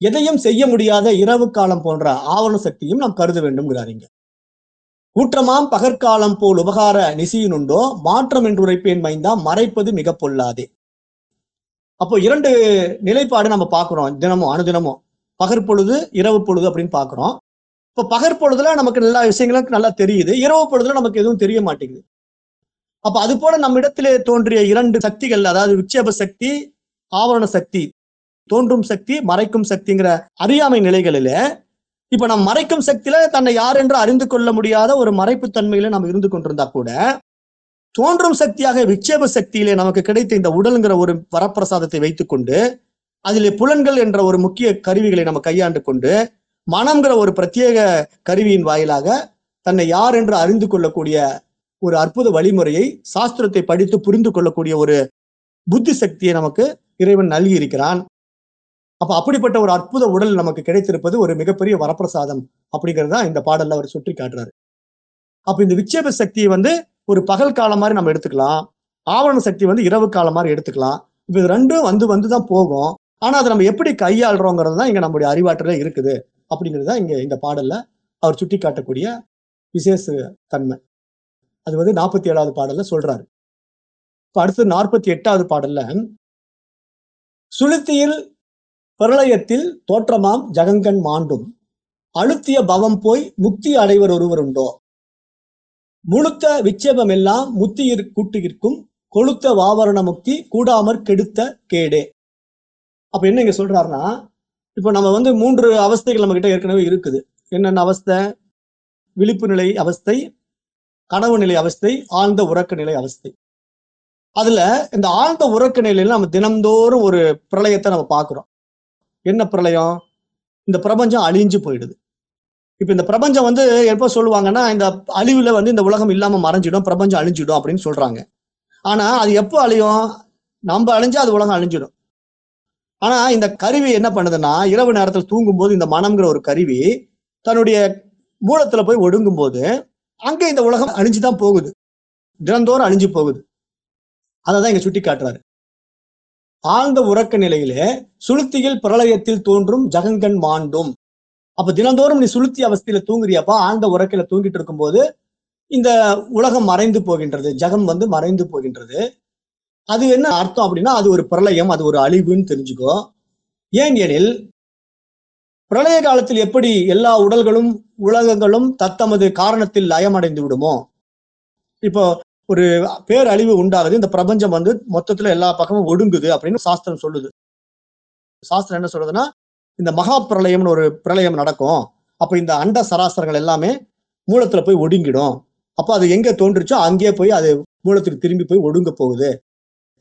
Speaker 1: எதையும் செய்ய முடியாத இரவு காலம் போன்ற ஆவண சக்தியும் நாம் கருத வேண்டும்ங்கிறார் இங்க. ஊற்றமாம் பகற்காலம் போல் உபகார நிசியினுண்டோ மாற்றம் என்று உரைப்பேன் மைந்தா மறைப்பது மிக பொல்லாதே. அப்போ இரண்டு நிலைப்பாடு நம்ம பார்க்குறோம் தினமும் அனுதினமும் பகற்பொழுது இரவு பொழுது அப்படின்னு பார்க்குறோம். இப்போ பகற்பொழுதுல நமக்கு எல்லா விஷயங்களும் நல்லா தெரியுது. இரவு பொழுதுல நமக்கு எதுவும் தெரிய மாட்டேங்குது. அப்ப அது போல நம்ம இடத்திலே தோன்றிய இரண்டு சக்திகள் அதாவது விட்சேப சக்தி ஆவரண சக்தி தோன்றும் சக்தி மறைக்கும் சக்திங்கிற அறியாமை நிலைகளில இப்ப நம்ம மறைக்கும் சக்தியில தன்னை யார் என்று அறிந்து கொள்ள முடியாத ஒரு மறைப்பு தன்மையில நம்ம இருந்து கொண்டிருந்தா கூட தோன்றும் சக்தியாக விட்சேப சக்தியிலே நமக்கு கிடைத்த இந்த உடல்ங்கிற ஒரு வரப்பிரசாதத்தை வைத்துக்கொண்டு அதிலே புலன்கள் என்ற ஒரு முக்கிய கருவிகளை நம்ம கையாண்டு கொண்டு மனம்ங்கிற ஒரு பிரத்யேக கருவியின் வாயிலாக தன்னை யார் என்று அறிந்து கொள்ளக்கூடிய ஒரு அற்புத வழிமுறையை சாஸ்திரத்தை படித்து புரிந்து கொள்ளக்கூடிய ஒரு புத்தி சக்தியை நமக்கு இறைவன் நல்கி இருக்கிறான் அப்ப அப்படிப்பட்ட ஒரு அற்புத உடல் நமக்கு கிடைத்திருப்பது ஒரு மிகப்பெரிய வரப்பிரசாதம் அப்படிங்கிறது தான் இந்த பாடல்ல அவர் சுற்றி காட்டுறாரு அப்ப இந்த விட்சேப சக்தியை வந்து ஒரு பகல் காலம் மாதிரி நம்ம எடுத்துக்கலாம். ஆவரண சக்தி வந்து இரவு காலம் மாதிரி எடுத்துக்கலாம். இப்போ இது ரெண்டும் வந்து வந்து தான் போகும். ஆனால் அதை நம்ம எப்படி கையாளுறோங்கிறது தான் இங்கே நம்முடைய அறிவாற்றல இருக்குது. அப்படிங்கிறது தான் இங்கே இந்த பாடலில் அவர் சுட்டி காட்டக்கூடிய விசேஷ தன்மை. அது வந்து நாற்பத்தி ஏழாவது பாடலில் சொல்கிறாரு இப்போ அடுத்து நாற்பத்தி எட்டாவது பாடலில் சுளுத்தியில் பிரளயத்தில் தோற்றமாம் ஜகங்கன் மாண்டும். அழுத்திய பவம் போய் முக்தி அடைவர் ஒருவர் உண்டோ? முழுத்த விட்சேபம் எல்லாம் முத்தியிற் கூட்டுகிற்கும் கொளுத்த வாவரண முக்தி கூடாமற் கெடுத்த கேடே. அப்ப என்ன இங்க சொல்றாருன்னா இப்ப நம்ம வந்து மூன்று அவஸ்தைகள் நம்ம கிட்ட ஏற்கனவே இருக்குது. என்னென்ன அவஸ்தை? விழிப்பு நிலை அவஸ்தை கனவு நிலை அவஸ்தை ஆழ்ந்த உறக்க நிலை அவஸ்தை. அதுல இந்த ஆழ்ந்த உறக்க நிலையில நம்ம தினம்தோறும் ஒரு பிரளயத்தை நம்ம பார்க்குறோம் என்ன பிரளயம்? இந்த பிரபஞ்சம் அழிஞ்சு போயிடுது. இப்ப இந்த பிரபஞ்சம் வந்து எப்ப சொல்லுவாங்கன்னா இந்த அழிவுல வந்து இந்த உலகம் இல்லாம மறைஞ்சிடும் பிரபஞ்சம் அழிஞ்சிடும் அப்படின்னு சொல்றாங்க. ஆனா அது எப்போ அழியும்? நம்ம அழிஞ்சா அது உலகம் அழிஞ்சிடும். ஆனா இந்த கருவி என்ன பண்ணுதுன்னா இரவு நேரத்தில் தூங்கும் போது இந்த மனம்ங்கிற ஒரு கருவி தன்னுடைய மூலத்துல போய் ஒடுங்கும் போது அங்க இந்த உலகம் அழிஞ்சுதான் போகுது. தினந்தோறும் அழிஞ்சு போகுது. அதை இங்க சுட்டி காட்டுறாரு ஆழ்ந்த உறக்க நிலையிலே சுளுத்தியில் பிரளயத்தில் தோன்றும் ஜகங்கன் மாண்டும். அப்ப தினந்தோறும் நீ சுளுத்தி அவஸ்தையில தூங்குறியப்பா? ஆழ்ந்த உறக்கையில தூங்கிட்டு இருக்கும்போது இந்த உலகம் மறைந்து போகின்றது. ஜகம் வந்து மறைந்து போகின்றது. அது என்ன அர்த்தம் அப்படின்னா அது ஒரு பிரளயம் அது ஒரு அழிவுன்னு தெரிஞ்சுக்கோ. ஏன் எனில் பிரளய காலத்தில் எப்படி எல்லா உடல்களும் உலகங்களும் தத்தமது காரணத்தில் லயமடைந்து விடுமோ? இப்போ ஒரு பேரழிவு உண்டாகுது. இந்த பிரபஞ்சம் வந்து மொத்தத்துல எல்லா பக்கமும் ஒடுங்குது அப்படின்னு சாஸ்திரம் சொல்லுது. சாஸ்திரம் என்ன சொல்றதுன்னா இந்த மகா பிரளயம்னு ஒரு பிரளயம் நடக்கும். அப்ப இந்த அண்ட சராசரங்கள் எல்லாமே மூலத்துல போய் ஒடுங்கிடும். அப்போ அது எங்க தோன்றுச்சோ அங்கேயே போய் அது மூலத்துக்கு திரும்பி போய் ஒடுங்க போகுது.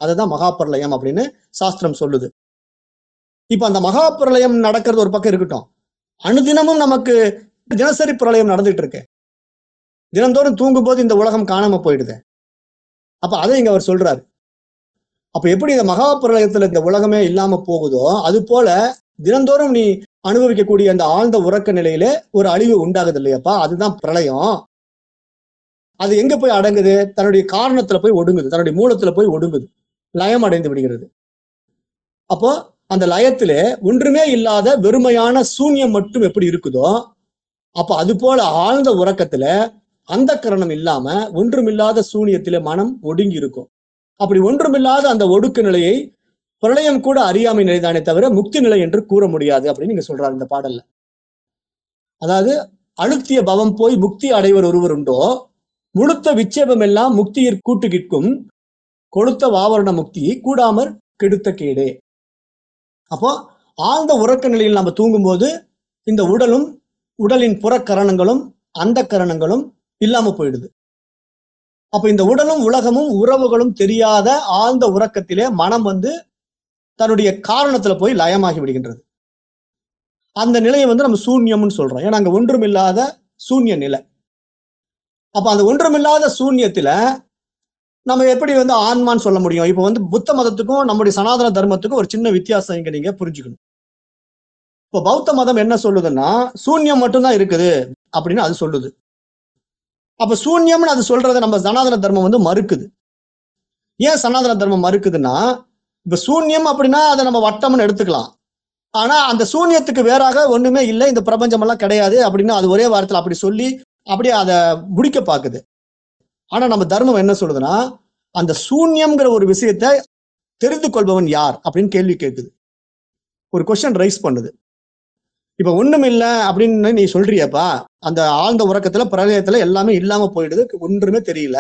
Speaker 1: அதுதான் மகா பிரளயம் அப்படின்னு சாஸ்திரம் சொல்லுது. இப்ப அந்த மகா பிரளயம் நடக்கிறது ஒரு பக்கம் இருக்கட்டும். அனுதினமும் நமக்கு தினசரி பிரளயம் நடந்துட்டு இருக்கு. தினந்தோறும் தூங்கும்போது இந்த உலகம் காணாம போயிடுது. அப்ப அதை இங்க அவர் சொல்றாரு. அப்ப எப்படி இந்த மகா பிரளயத்துல இந்த உலகமே இல்லாம போகுதோ அது போல தினந்தோறும் நீ அனுபவிக்கக்கூடிய அந்த ஆழ்ந்த உறக்க நிலையில ஒரு அழிவு உண்டாகுது இல்லையாப்பா அதுதான் பிரளயம். அது எங்க போய் அடங்குது? தன்னுடைய காரணத்துல போய் ஒடுங்குது. தன்னுடைய மூலத்துல போய் ஒடுங்குது. லயம் அடைந்து விடுகிறது. அப்போ அந்த லயத்துல ஒன்றுமே இல்லாத வெறுமையான சூன்யம் மட்டும் எப்படி இருக்குதோ அப்ப அது போல ஆழ்ந்த உறக்கத்துல அந்த கரணம் இல்லாம ஒன்றுமில்லாத சூனியத்திலே மனம் ஒடுங்கி இருக்கும். அப்படி ஒன்றுமில்லாத அந்த ஒடுக்கு நிலையை பிரளயம் கூட அறியாமை நிலைதானே தவிர முக்தி நிலை என்று கூற முடியாது அப்படின்னு நீங்க சொல்றாரு இந்த பாடல்ல. அதாவது அழுத்திய பவம் போய் முக்தி அடைவர் ஒருவர் உண்டோ? முழுத்த விட்சேபம் எல்லாம் முக்தியிற் கூட்டுகிற்கும். கொளுத்த வாவரண முக்தி கூடாமற் கெடுத்த கேடு. அப்போ ஆழ்ந்த உறக்க நிலையில் நம்ம தூங்கும்போது இந்த உடலும் உடலின் புறக்கரணங்களும் அந்த கரணங்களும் இல்லாம போயிடுது. அப்ப இந்த உடலும் உலகமும் உறவுகளும் தெரியாத ஆழ்ந்த உறக்கத்திலே மனம் வந்து தன்னுடைய காரணத்துல போய் லயமாகி விடுகின்றது. அந்த நிலையை வந்து நம்ம சூன்யம்னு சொல்றோம். ஏன்னா அங்க ஒன்றுமில்லாத சூன்ய நிலை. அப்ப அந்த ஒன்றுமில்லாத சூன்யத்துல நம்ம எப்படி வந்து ஆன்மான்னு சொல்ல முடியும்? இப்போ வந்து புத்த மதத்துக்கும் நம்முடைய சனாதன தர்மத்துக்கும் ஒரு சின்ன வித்தியாசம் இங்க நீங்க புரிஞ்சுக்கணும். இப்போ பௌத்த மதம் என்ன சொல்லுதுன்னா சூன்யம் மட்டும்தான் இருக்குது அப்படின்னு அது சொல்லுது. அப்ப சூன்யம்னு அது சொல்றதை நம்ம சனாதன தர்மம் வந்து மறுக்குது. ஏன் சனாதன தர்மம் மறுக்குதுன்னா இந்த சூன்யம் அப்படின்னா அதை நம்ம வட்டம்னு எடுத்துக்கலாம். ஆனா அந்த சூன்யத்துக்கு வேறாக ஒண்ணுமே இல்லை. இந்த பிரபஞ்சம் எல்லாம் கிடையாது அப்படின்னு அது ஒரே வாரத்தில் அப்படி சொல்லி அப்படியே அதை முடிக்க பாக்குது ஆனா நம்ம தர்மம் என்ன சொல்லுதுன்னா அந்த சூன்யம்ங்கிற ஒரு விஷயத்தை தெரிந்து கொள்பவன் யார் அப்படின்னு கேள்வி கேட்குது. ஒரு கொஸ்டின் ரைஸ் பண்ணுது. இப்ப ஒண்ணும் இல்லை அப்படின்னு நீ சொல்றியப்பா அந்த ஆழ்ந்த உறக்கத்துல பிரளயத்துல எல்லாமே இல்லாம போயிடுது. ஒன்றுமே தெரியல.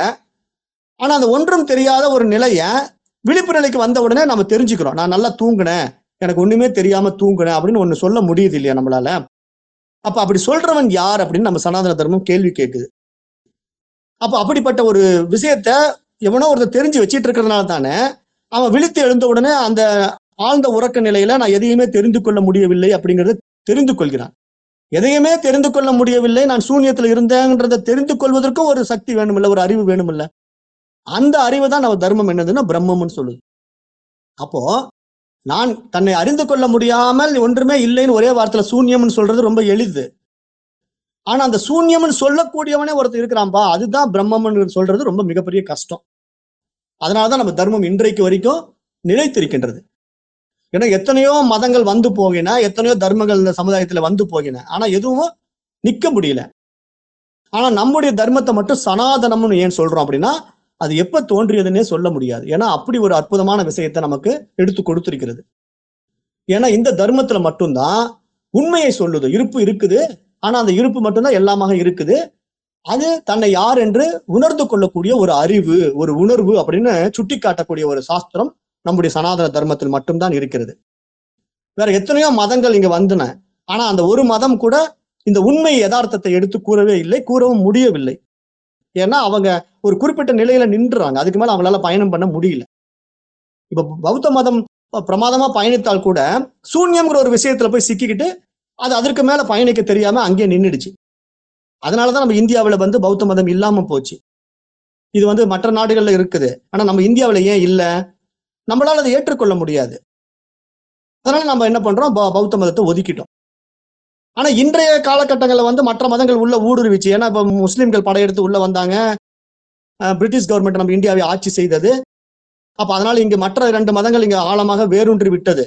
Speaker 1: ஆனா அந்த ஒன்றும் தெரியாத ஒரு நிலைய விழிப்பு நிலைக்கு வந்த உடனே நம்ம தெரிஞ்சுக்கிறோம். நான் நல்லா தூங்கினேன். எனக்கு ஒண்ணுமே தெரியாம தூங்கினேன் அப்படின்னு ஒண்ணு சொல்ல முடியுது இல்லையா நம்மளால? அப்ப அப்படி சொல்றவன் யார் அப்படின்னு நம்ம சனாதன தர்மம் கேள்வி கேட்குது. அப்ப அப்படிப்பட்ட ஒரு விஷயத்த எவனோ ஒருத்தர் தெரிஞ்சு வச்சிட்டு இருக்கிறதுனால தானே அவன் விழித்து எழுந்த உடனே அந்த ஆழ்ந்த உறக்க நிலையில நான் எதையுமே தெரிந்து கொள்ள முடியவில்லை அப்படிங்கறத தெரிந்து கொள்கிறான். எதையுமே தெரிந்து கொள்ள முடியவில்லை. நான் சூன்யத்துல இருந்தேன்றதை தெரிந்து கொள்வதற்கும் ஒரு சக்தி வேணுமில்ல ஒரு அறிவு வேணுமில்ல. அந்த அறிவு தான் நம்ம தர்மம் என்னதுன்னா பிரம்மம்னு சொல்லுது. அப்போ நான் தன்னை அறிந்து கொள்ள முடியாமல் ஒன்றுமே இல்லைன்னு ஒரே வார்த்தையில சூன்யம்னு சொல்றது ரொம்ப எளிது. ஆனா அந்த சூன்யம்னு சொல்லக்கூடியவனே ஒருத்தர் இருக்கிறான்பா அதுதான் பிரம்மம்னு சொல்றது ரொம்ப மிகப்பெரிய கஷ்டம். அதனாலதான் நம்ம தர்மம் இன்றைக்கு வரைக்கும் நிலைத்திருக்கின்றது. ஏன்னா எத்தனையோ மதங்கள் வந்து போகின எத்தனையோ தர்மங்கள் இந்த சமுதாயத்துல வந்து போகின. ஆனா எதுவும் நிக்க முடியல. ஆனா நம்முடைய தர்மத்தை மட்டும் சனாதனம்னு ஏன் சொல்றோம் அப்படின்னா அது எப்ப தோன்றியதுன்னே சொல்ல முடியாது. ஏன்னா அப்படி ஒரு அற்புதமான விஷயத்தை நமக்கு எடுத்து கொடுத்திருக்கிறது. ஏன்னா இந்த தர்மத்துல மட்டும்தான் உண்மையை சொல்லுது. இருப்பு இருக்குது. ஆனா அந்த இருப்பு மட்டும்தான் எல்லாமாக இருக்குது. அது தன்னை யார் என்று உணர்ந்து கொள்ளக்கூடிய ஒரு அறிவு ஒரு உணர்வு அப்படின்னு சுட்டி காட்டக்கூடிய ஒரு சாஸ்திரம் நம்முடைய சனாதன தர்மத்தில் மட்டும்தான் இருக்கிறது. வேற எத்தனையோ மதங்கள் இங்க வந்தன. ஆனா அந்த ஒரு மதம் கூட இந்த உண்மை யதார்த்தத்தை எடுத்து கூறவே இல்லை கூறவும் முடியவில்லை. ஏன்னா அவங்க ஒரு குறிப்பிட்ட நிலையில நின்றுறாங்க. அதுக்கு மேல அவங்களால பயணம் பண்ண முடியல. இப்ப பௌத்த மதம் பிரமாதமா பயணித்தால் கூட சூன்யம்ங்கிற ஒரு விஷயத்துல போய் சிக்கிக்கிட்டு அது அதற்கு மேல பயணிக்க தெரியாம அங்கேயே நின்றுடுச்சு அதனாலதான் நம்ம இந்தியாவில் வந்து பௌத்த மதம் இல்லாம போச்சு. இது வந்து மற்ற நாடுகள்ல இருக்குது. ஆனா நம்ம இந்தியாவில் ஏன் இல்லை? நம்மளால அதை ஏற்றுக்கொள்ள முடியாது. அதனால நம்ம என்ன பண்றோம்? பௌத்த மதத்தை ஒதுக்கிட்டோம். ஆனா இன்றைய காலகட்டங்களில் வந்து மற்ற மதங்கள் உள்ள ஊடுருவிச்சு ஏன்னா இப்போ முஸ்லீம்கள் படையெடுத்து உள்ள வந்தாங்க. பிரிட்டிஷ் கவர்மெண்ட் நம்ம இந்தியாவை ஆட்சி செய்தது. அப்ப அதனால இங்க மற்ற இரண்டு மதங்கள் இங்க ஆழமாக வேரூன்றி விட்டது.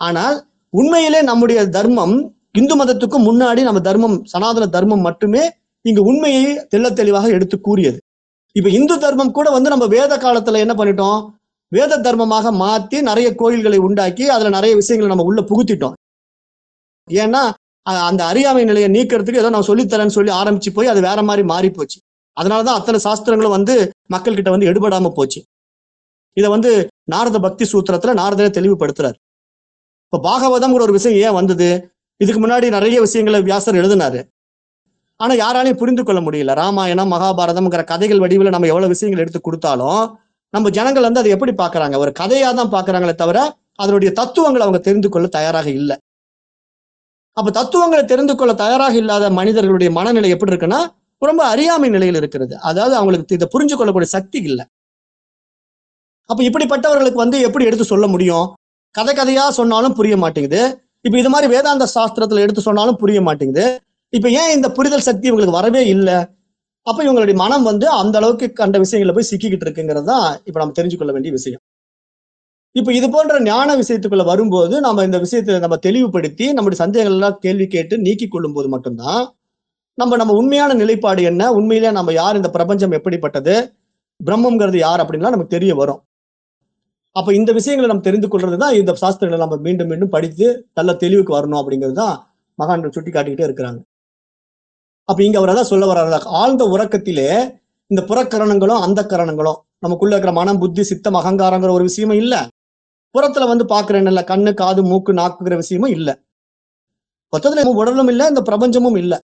Speaker 1: ஆனால் உண்மையிலே நம்முடைய தர்மம் இந்து மதத்துக்கும் முன்னாடி நம்ம தர்மம் சனாதன தர்மம் மட்டுமே இங்கு உண்மையை தெள்ள தெளிவாக எடுத்து கூறியது. இப்ப இந்து தர்மம் கூட வந்து நம்ம வேத காலத்துல என்ன பண்ணிட்டோம்? வேத தர்மமாக மாத்தி நிறைய கோயில்களை உண்டாக்கி அதுல நிறைய விஷயங்களை நம்ம உள்ள புகுத்திட்டோம். ஏன்னா அந்த அறியாமை நிலையை நீக்கிறதுக்கு ஏதோ நான் சொல்லித்தரேன்னு சொல்லி ஆரம்பிச்சு போய் அது வேற மாதிரி மாறி போச்சு. அதனாலதான் அத்தனை சாஸ்திரங்களும் வந்து மக்கள் கிட்ட வந்து எடுபடாம போச்சு. இதை வந்து நாரத பக்தி சூத்திரத்துல நாரதரே தெளிவுபடுத்துறாரு. இப்ப பாகவதம்ங்கிற ஒரு விஷயம் ஏன் வந்தது? இதுக்கு முன்னாடி நிறைய விஷயங்களை வியாசர் எழுதினாரு. ஆனா யாராலையும் புரிந்து கொள்ள முடியல. ராமாயணம் மகாபாரதம்ங்கிற கதைகள் வடிவில் நம்ம எவ்வளவு விஷயங்கள் எடுத்து கொடுத்தாலும் நம்ம ஜனங்கள் வந்து அதை எப்படி பாக்குறாங்க ஒரு கதையா தான் பாக்குறாங்களே தவிர அதனுடைய தத்துவங்களை அவங்க தெரிந்து கொள்ள தயாராக இல்லை. அப்ப தத்துவங்களை தெரிந்து கொள்ள தயாராக இல்லாத மனிதர்களுடைய மனநிலை எப்படி இருக்குன்னா ரொம்ப அறியாமை நிலையில் இருக்கிறது. அதாவது அவங்களுக்கு இதை புரிஞ்சு கொள்ளக்கூடிய சக்தி இல்லை. அப்ப இப்படிப்பட்டவர்களுக்கு வந்து எப்படி எடுத்து சொல்ல முடியும்? கதை கதையா சொன்னாலும் புரிய மாட்டேங்குது. இப்ப இது மாதிரி வேதாந்த சாஸ்திரத்துல எடுத்து சொன்னாலும் புரிய மாட்டேங்குது. இப்ப ஏன் இந்த புரிதல் சக்தி இவங்களுக்கு வரவே இல்லை? அப்ப இவங்களுடைய மனம் வந்து அந்த அளவுக்கு கண்ட விஷயங்களை போய் சிக்கிக்கிட்டு இருக்குங்கிறது தான் இப்ப நம்ம தெரிஞ்சுக்கொள்ள வேண்டிய விஷயம். இப்ப இது போன்ற ஞான விஷயத்துக்குள்ள வரும்போது நம்ம இந்த விஷயத்தை நம்ம தெளிவுபடுத்தி நம்முடைய சந்தேகங்கள் எல்லாம் கேள்வி கேட்டு நீக்கி கொள்ளும் போது மட்டும்தான் நம்ம நம்ம உண்மையான நிலைப்பாடு என்ன? உண்மையிலே நம்ம யார்? இந்த பிரபஞ்சம் எப்படிப்பட்டது? பிரம்மங்கிறது யார்? அப்படின்லாம் நமக்கு தெரிய வரும். அப்ப இந்த விஷயங்களை நம்ம தெரிந்து கொள்றது தான் இந்த சாஸ்திரங்களை நம்ம மீண்டும் மீண்டும் படித்து நல்ல தெளிவுக்கு வரணும் அப்படிங்கிறது தான் மகான்கள் சுட்டி காட்டிக்கிட்டே இருக்கிறாங்க. அப்ப இங்க அவர் அதான் சொல்ல வர்றாரு. ஆழ்ந்த உறக்கத்திலே இந்த புறக்கரணங்களும் அந்த கரணங்களும் நமக்குள்ள இருக்கிற மனம் புத்தி சித்தம் அகங்காரங்கிற ஒரு விஷயமும் இல்லை. புறத்துல வந்து பாக்குறேன் இல்ல கண்ணு காது மூக்கு நாக்குங்கிற விஷயமும் இல்லை. மொத்தத்துல உடலும் இல்லை இந்த பிரபஞ்சமும் இல்லை.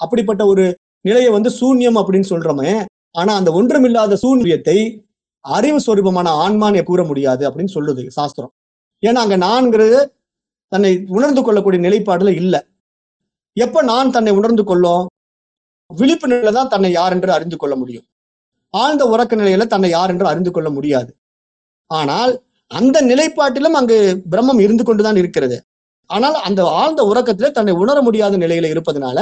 Speaker 1: அப்படிப்பட்ட ஒரு நிலையை வந்து சூன்யம் அப்படின்னு சொல்றோமே ஆனா அந்த ஒன்றுமில்லாத சூன்யத்தை அறிவு சொரூபமான ஆன்மான்னு கூற முடியாது அப்படின்னு சொல்லுது சாஸ்திரம். ஏன்னா அங்க நான்கிறது தன்னை உணர்ந்து கொள்ளக்கூடிய நிலைப்பாடுல இல்லை. எப்ப நான் தன்னை உணர்ந்து கொள்ளும்? விழிப்பு நிலையில தான் தன்னை யார் என்று அறிந்து கொள்ள முடியும். ஆழ்ந்த உறக்க நிலையில தன்னை யார் என்று அறிந்து கொள்ள முடியாது. ஆனால் அந்த நிலைப்பாட்டிலும் அங்கு பிரம்மம் இருந்து கொண்டுதான் இருக்கிறது. ஆனால் அந்த ஆழ்ந்த உறக்கத்துல தன்னை உணர முடியாத நிலையில இருப்பதனால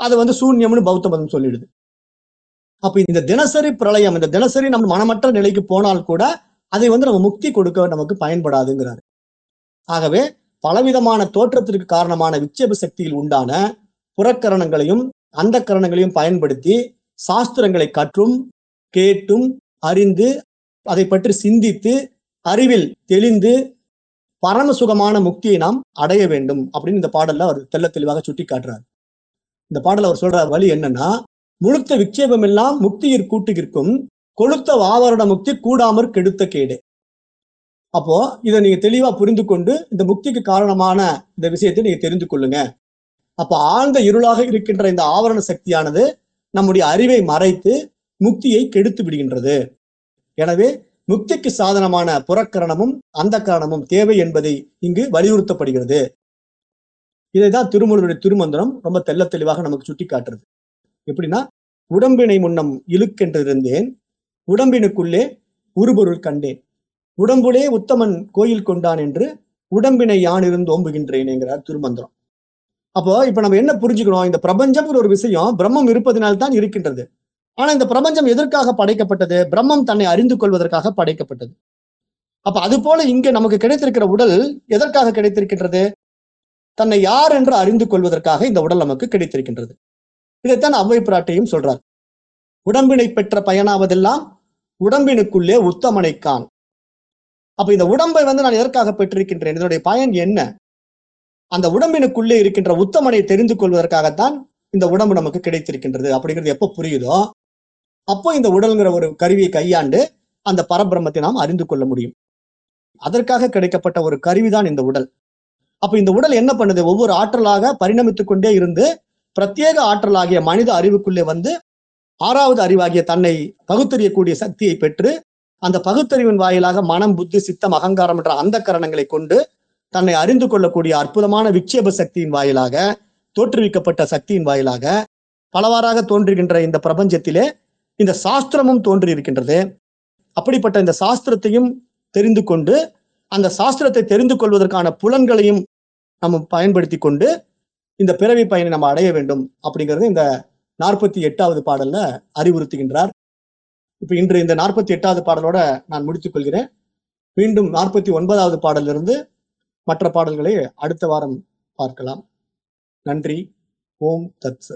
Speaker 1: அது வந்து சூன்யம்னு பௌத்த மதம் சொல்லிடுது. அப்ப இந்த தினசரி பிரளயம் இந்த தினசரி நம்ம மனமற்ற நிலைக்கு போனால் கூட அதை வந்து நம்ம முக்தி கொடுக்க நமக்கு பயன்படாதுங்கிறார். ஆகவே பலவிதமான தோற்றத்திற்கு காரணமான விட்சேப சக்தியில் உண்டான புறக்கரணங்களையும் அந்த கரணங்களையும் பயன்படுத்தி சாஸ்திரங்களை கற்றும் கேட்டும் அறிந்து அதை பற்றி சிந்தித்து அறிவில் தெளிந்து பரம சுகமான முக்தியை நாம் அடைய வேண்டும் அப்படின்னு இந்த பாடல்ல அவர் தெள்ள தெளிவாக சுட்டி காட்டுறார் இந்த பாடல் அவர் சொல்ற வழி என்னன்னா முழுத்த விக்ஷேபம் எல்லாம் முக்தியிற் கூட்டுகிற்கும் கொளுத்த வாவரண முக்தி கூடாமற் கெடுத்த கேடு. அப்போ இதை நீங்க தெளிவா புரிந்து கொண்டு இந்த முக்திக்கு காரணமான இந்த விஷயத்தை நீங்க தெரிந்து கொள்ளுங்க. அப்ப ஆழ்ந்த இருளாக இருக்கின்ற இந்த ஆவரண சக்தியானது நம்முடைய அறிவை மறைத்து முக்தியை கெடுத்து விடுகின்றது. எனவே முக்திக்கு சாதனமான புறக்கரணமும் அந்த கரணமும் தேவை என்பதை இங்கு வலியுறுத்தப்படுகிறது. இதைதான் திருமூலருடைய திருமந்திரம் ரொம்ப தெல்ல தெளிவாக நமக்கு சுட்டி காட்டுறது எப்படின்னா உடம்பினை முன்னம் இழுக்கென்றிருந்தேன் உடம்பினுக்குள்ளே உருபொருள் கண்டேன். உடம்புலே உத்தமன் கோயில் கொண்டான் என்று உடம்பினை யான் இருந்து ஓம்புகின்றேன்ங்கிறார் திருமந்திரம். அப்போ இப்ப நம்ம என்ன புரிஞ்சுக்கணும்? இந்த பிரபஞ்சம்ங்கிற ஒரு விஷயம் பிரம்மம் இருப்பதனால்தான் இருக்கின்றது. ஆனா இந்த பிரபஞ்சம் எதற்காக படைக்கப்பட்டது? பிரம்மம் தன்னை அறிந்து கொள்வதற்காக படைக்கப்பட்டது. அப்ப அது போல இங்க நமக்கு கிடைத்திருக்கிற உடல் எதற்காக கிடைத்திருக்கின்றது? தன்னை யார் என்று அறிந்து கொள்வதற்காக இந்த உடல் நமக்கு கிடைத்திருக்கின்றது. இதைத்தான் அவ்வை பிராட்டையும் சொல்றார். உடம்பினை பெற்ற பயனாவதெல்லாம் உடம்பினுக்குள்ளே உத்தமனை கான் அப்ப இந்த உடம்பை வந்து நான் எதற்காக பெற்றிருக்கின்றேன்? இதனுடைய பயன் என்ன? அந்த உடம்பினுக்குள்ளே இருக்கின்ற உத்தமனை தெரிந்து கொள்வதற்காகத்தான் இந்த உடம்பு நமக்கு கிடைத்திருக்கின்றது. அப்படிங்கிறது எப்ப புரியுதோ? அப்போ இந்த உடல்ங்கிற ஒரு கருவியை கையாண்டு அந்த பரபிரமத்தை நாம் அறிந்து கொள்ள முடியும். அதற்காக கிடைக்கப்பட்ட ஒரு கருவிதான் இந்த உடல். அப்ப இந்த உடல் என்ன பண்ணுது? ஒவ்வொரு ஆற்றலாக பரிணமித்துக் கொண்டே இருந்து பிரத்யேக ஆற்றலாகிய மனித அறிவுக்குள்ளே வந்து ஆறாவது அறிவாகிய தன்னை பகுத்தறியக்கூடிய சக்தியை பெற்று அந்த பகுத்தறிவின் வாயிலாக மனம் புத்தி சித்தம் அகங்காரம் என்ற அந்த கரணங்களை கொண்டு தன்னை அறிந்து கொள்ளக்கூடிய அற்புதமான விக்ஷேப சக்தியின் வாயிலாக தோற்றுவிக்கப்பட்ட சக்தியின் வாயிலாக பலவாறாக தோன்றுகின்ற இந்த பிரபஞ்சத்திலே இந்த சாஸ்திரமும் தோன்றி இருக்கின்றது அப்படிப்பட்ட இந்த சாஸ்திரத்தையும் தெரிந்து கொண்டு அந்த சாஸ்திரத்தை தெரிந்து கொள்வதற்கான புலன்களையும் நம்ம பயன்படுத்தி கொண்டு இந்த பிறவி பயனை நம்ம அடைய வேண்டும் அப்படிங்கிறது இந்த நாற்பத்தி எட்டாவது பாடல்ல அறிவுறுத்துகின்றார். இப்ப இன்று இந்த நாற்பத்தி எட்டாவது பாடலோட நான் முடித்துக் கொள்கிறேன். மீண்டும் நாற்பத்தி ஒன்பதாவது பாடலிருந்து மற்ற பாடல்களை அடுத்த வாரம் பார்க்கலாம். நன்றி. ஓம் தத்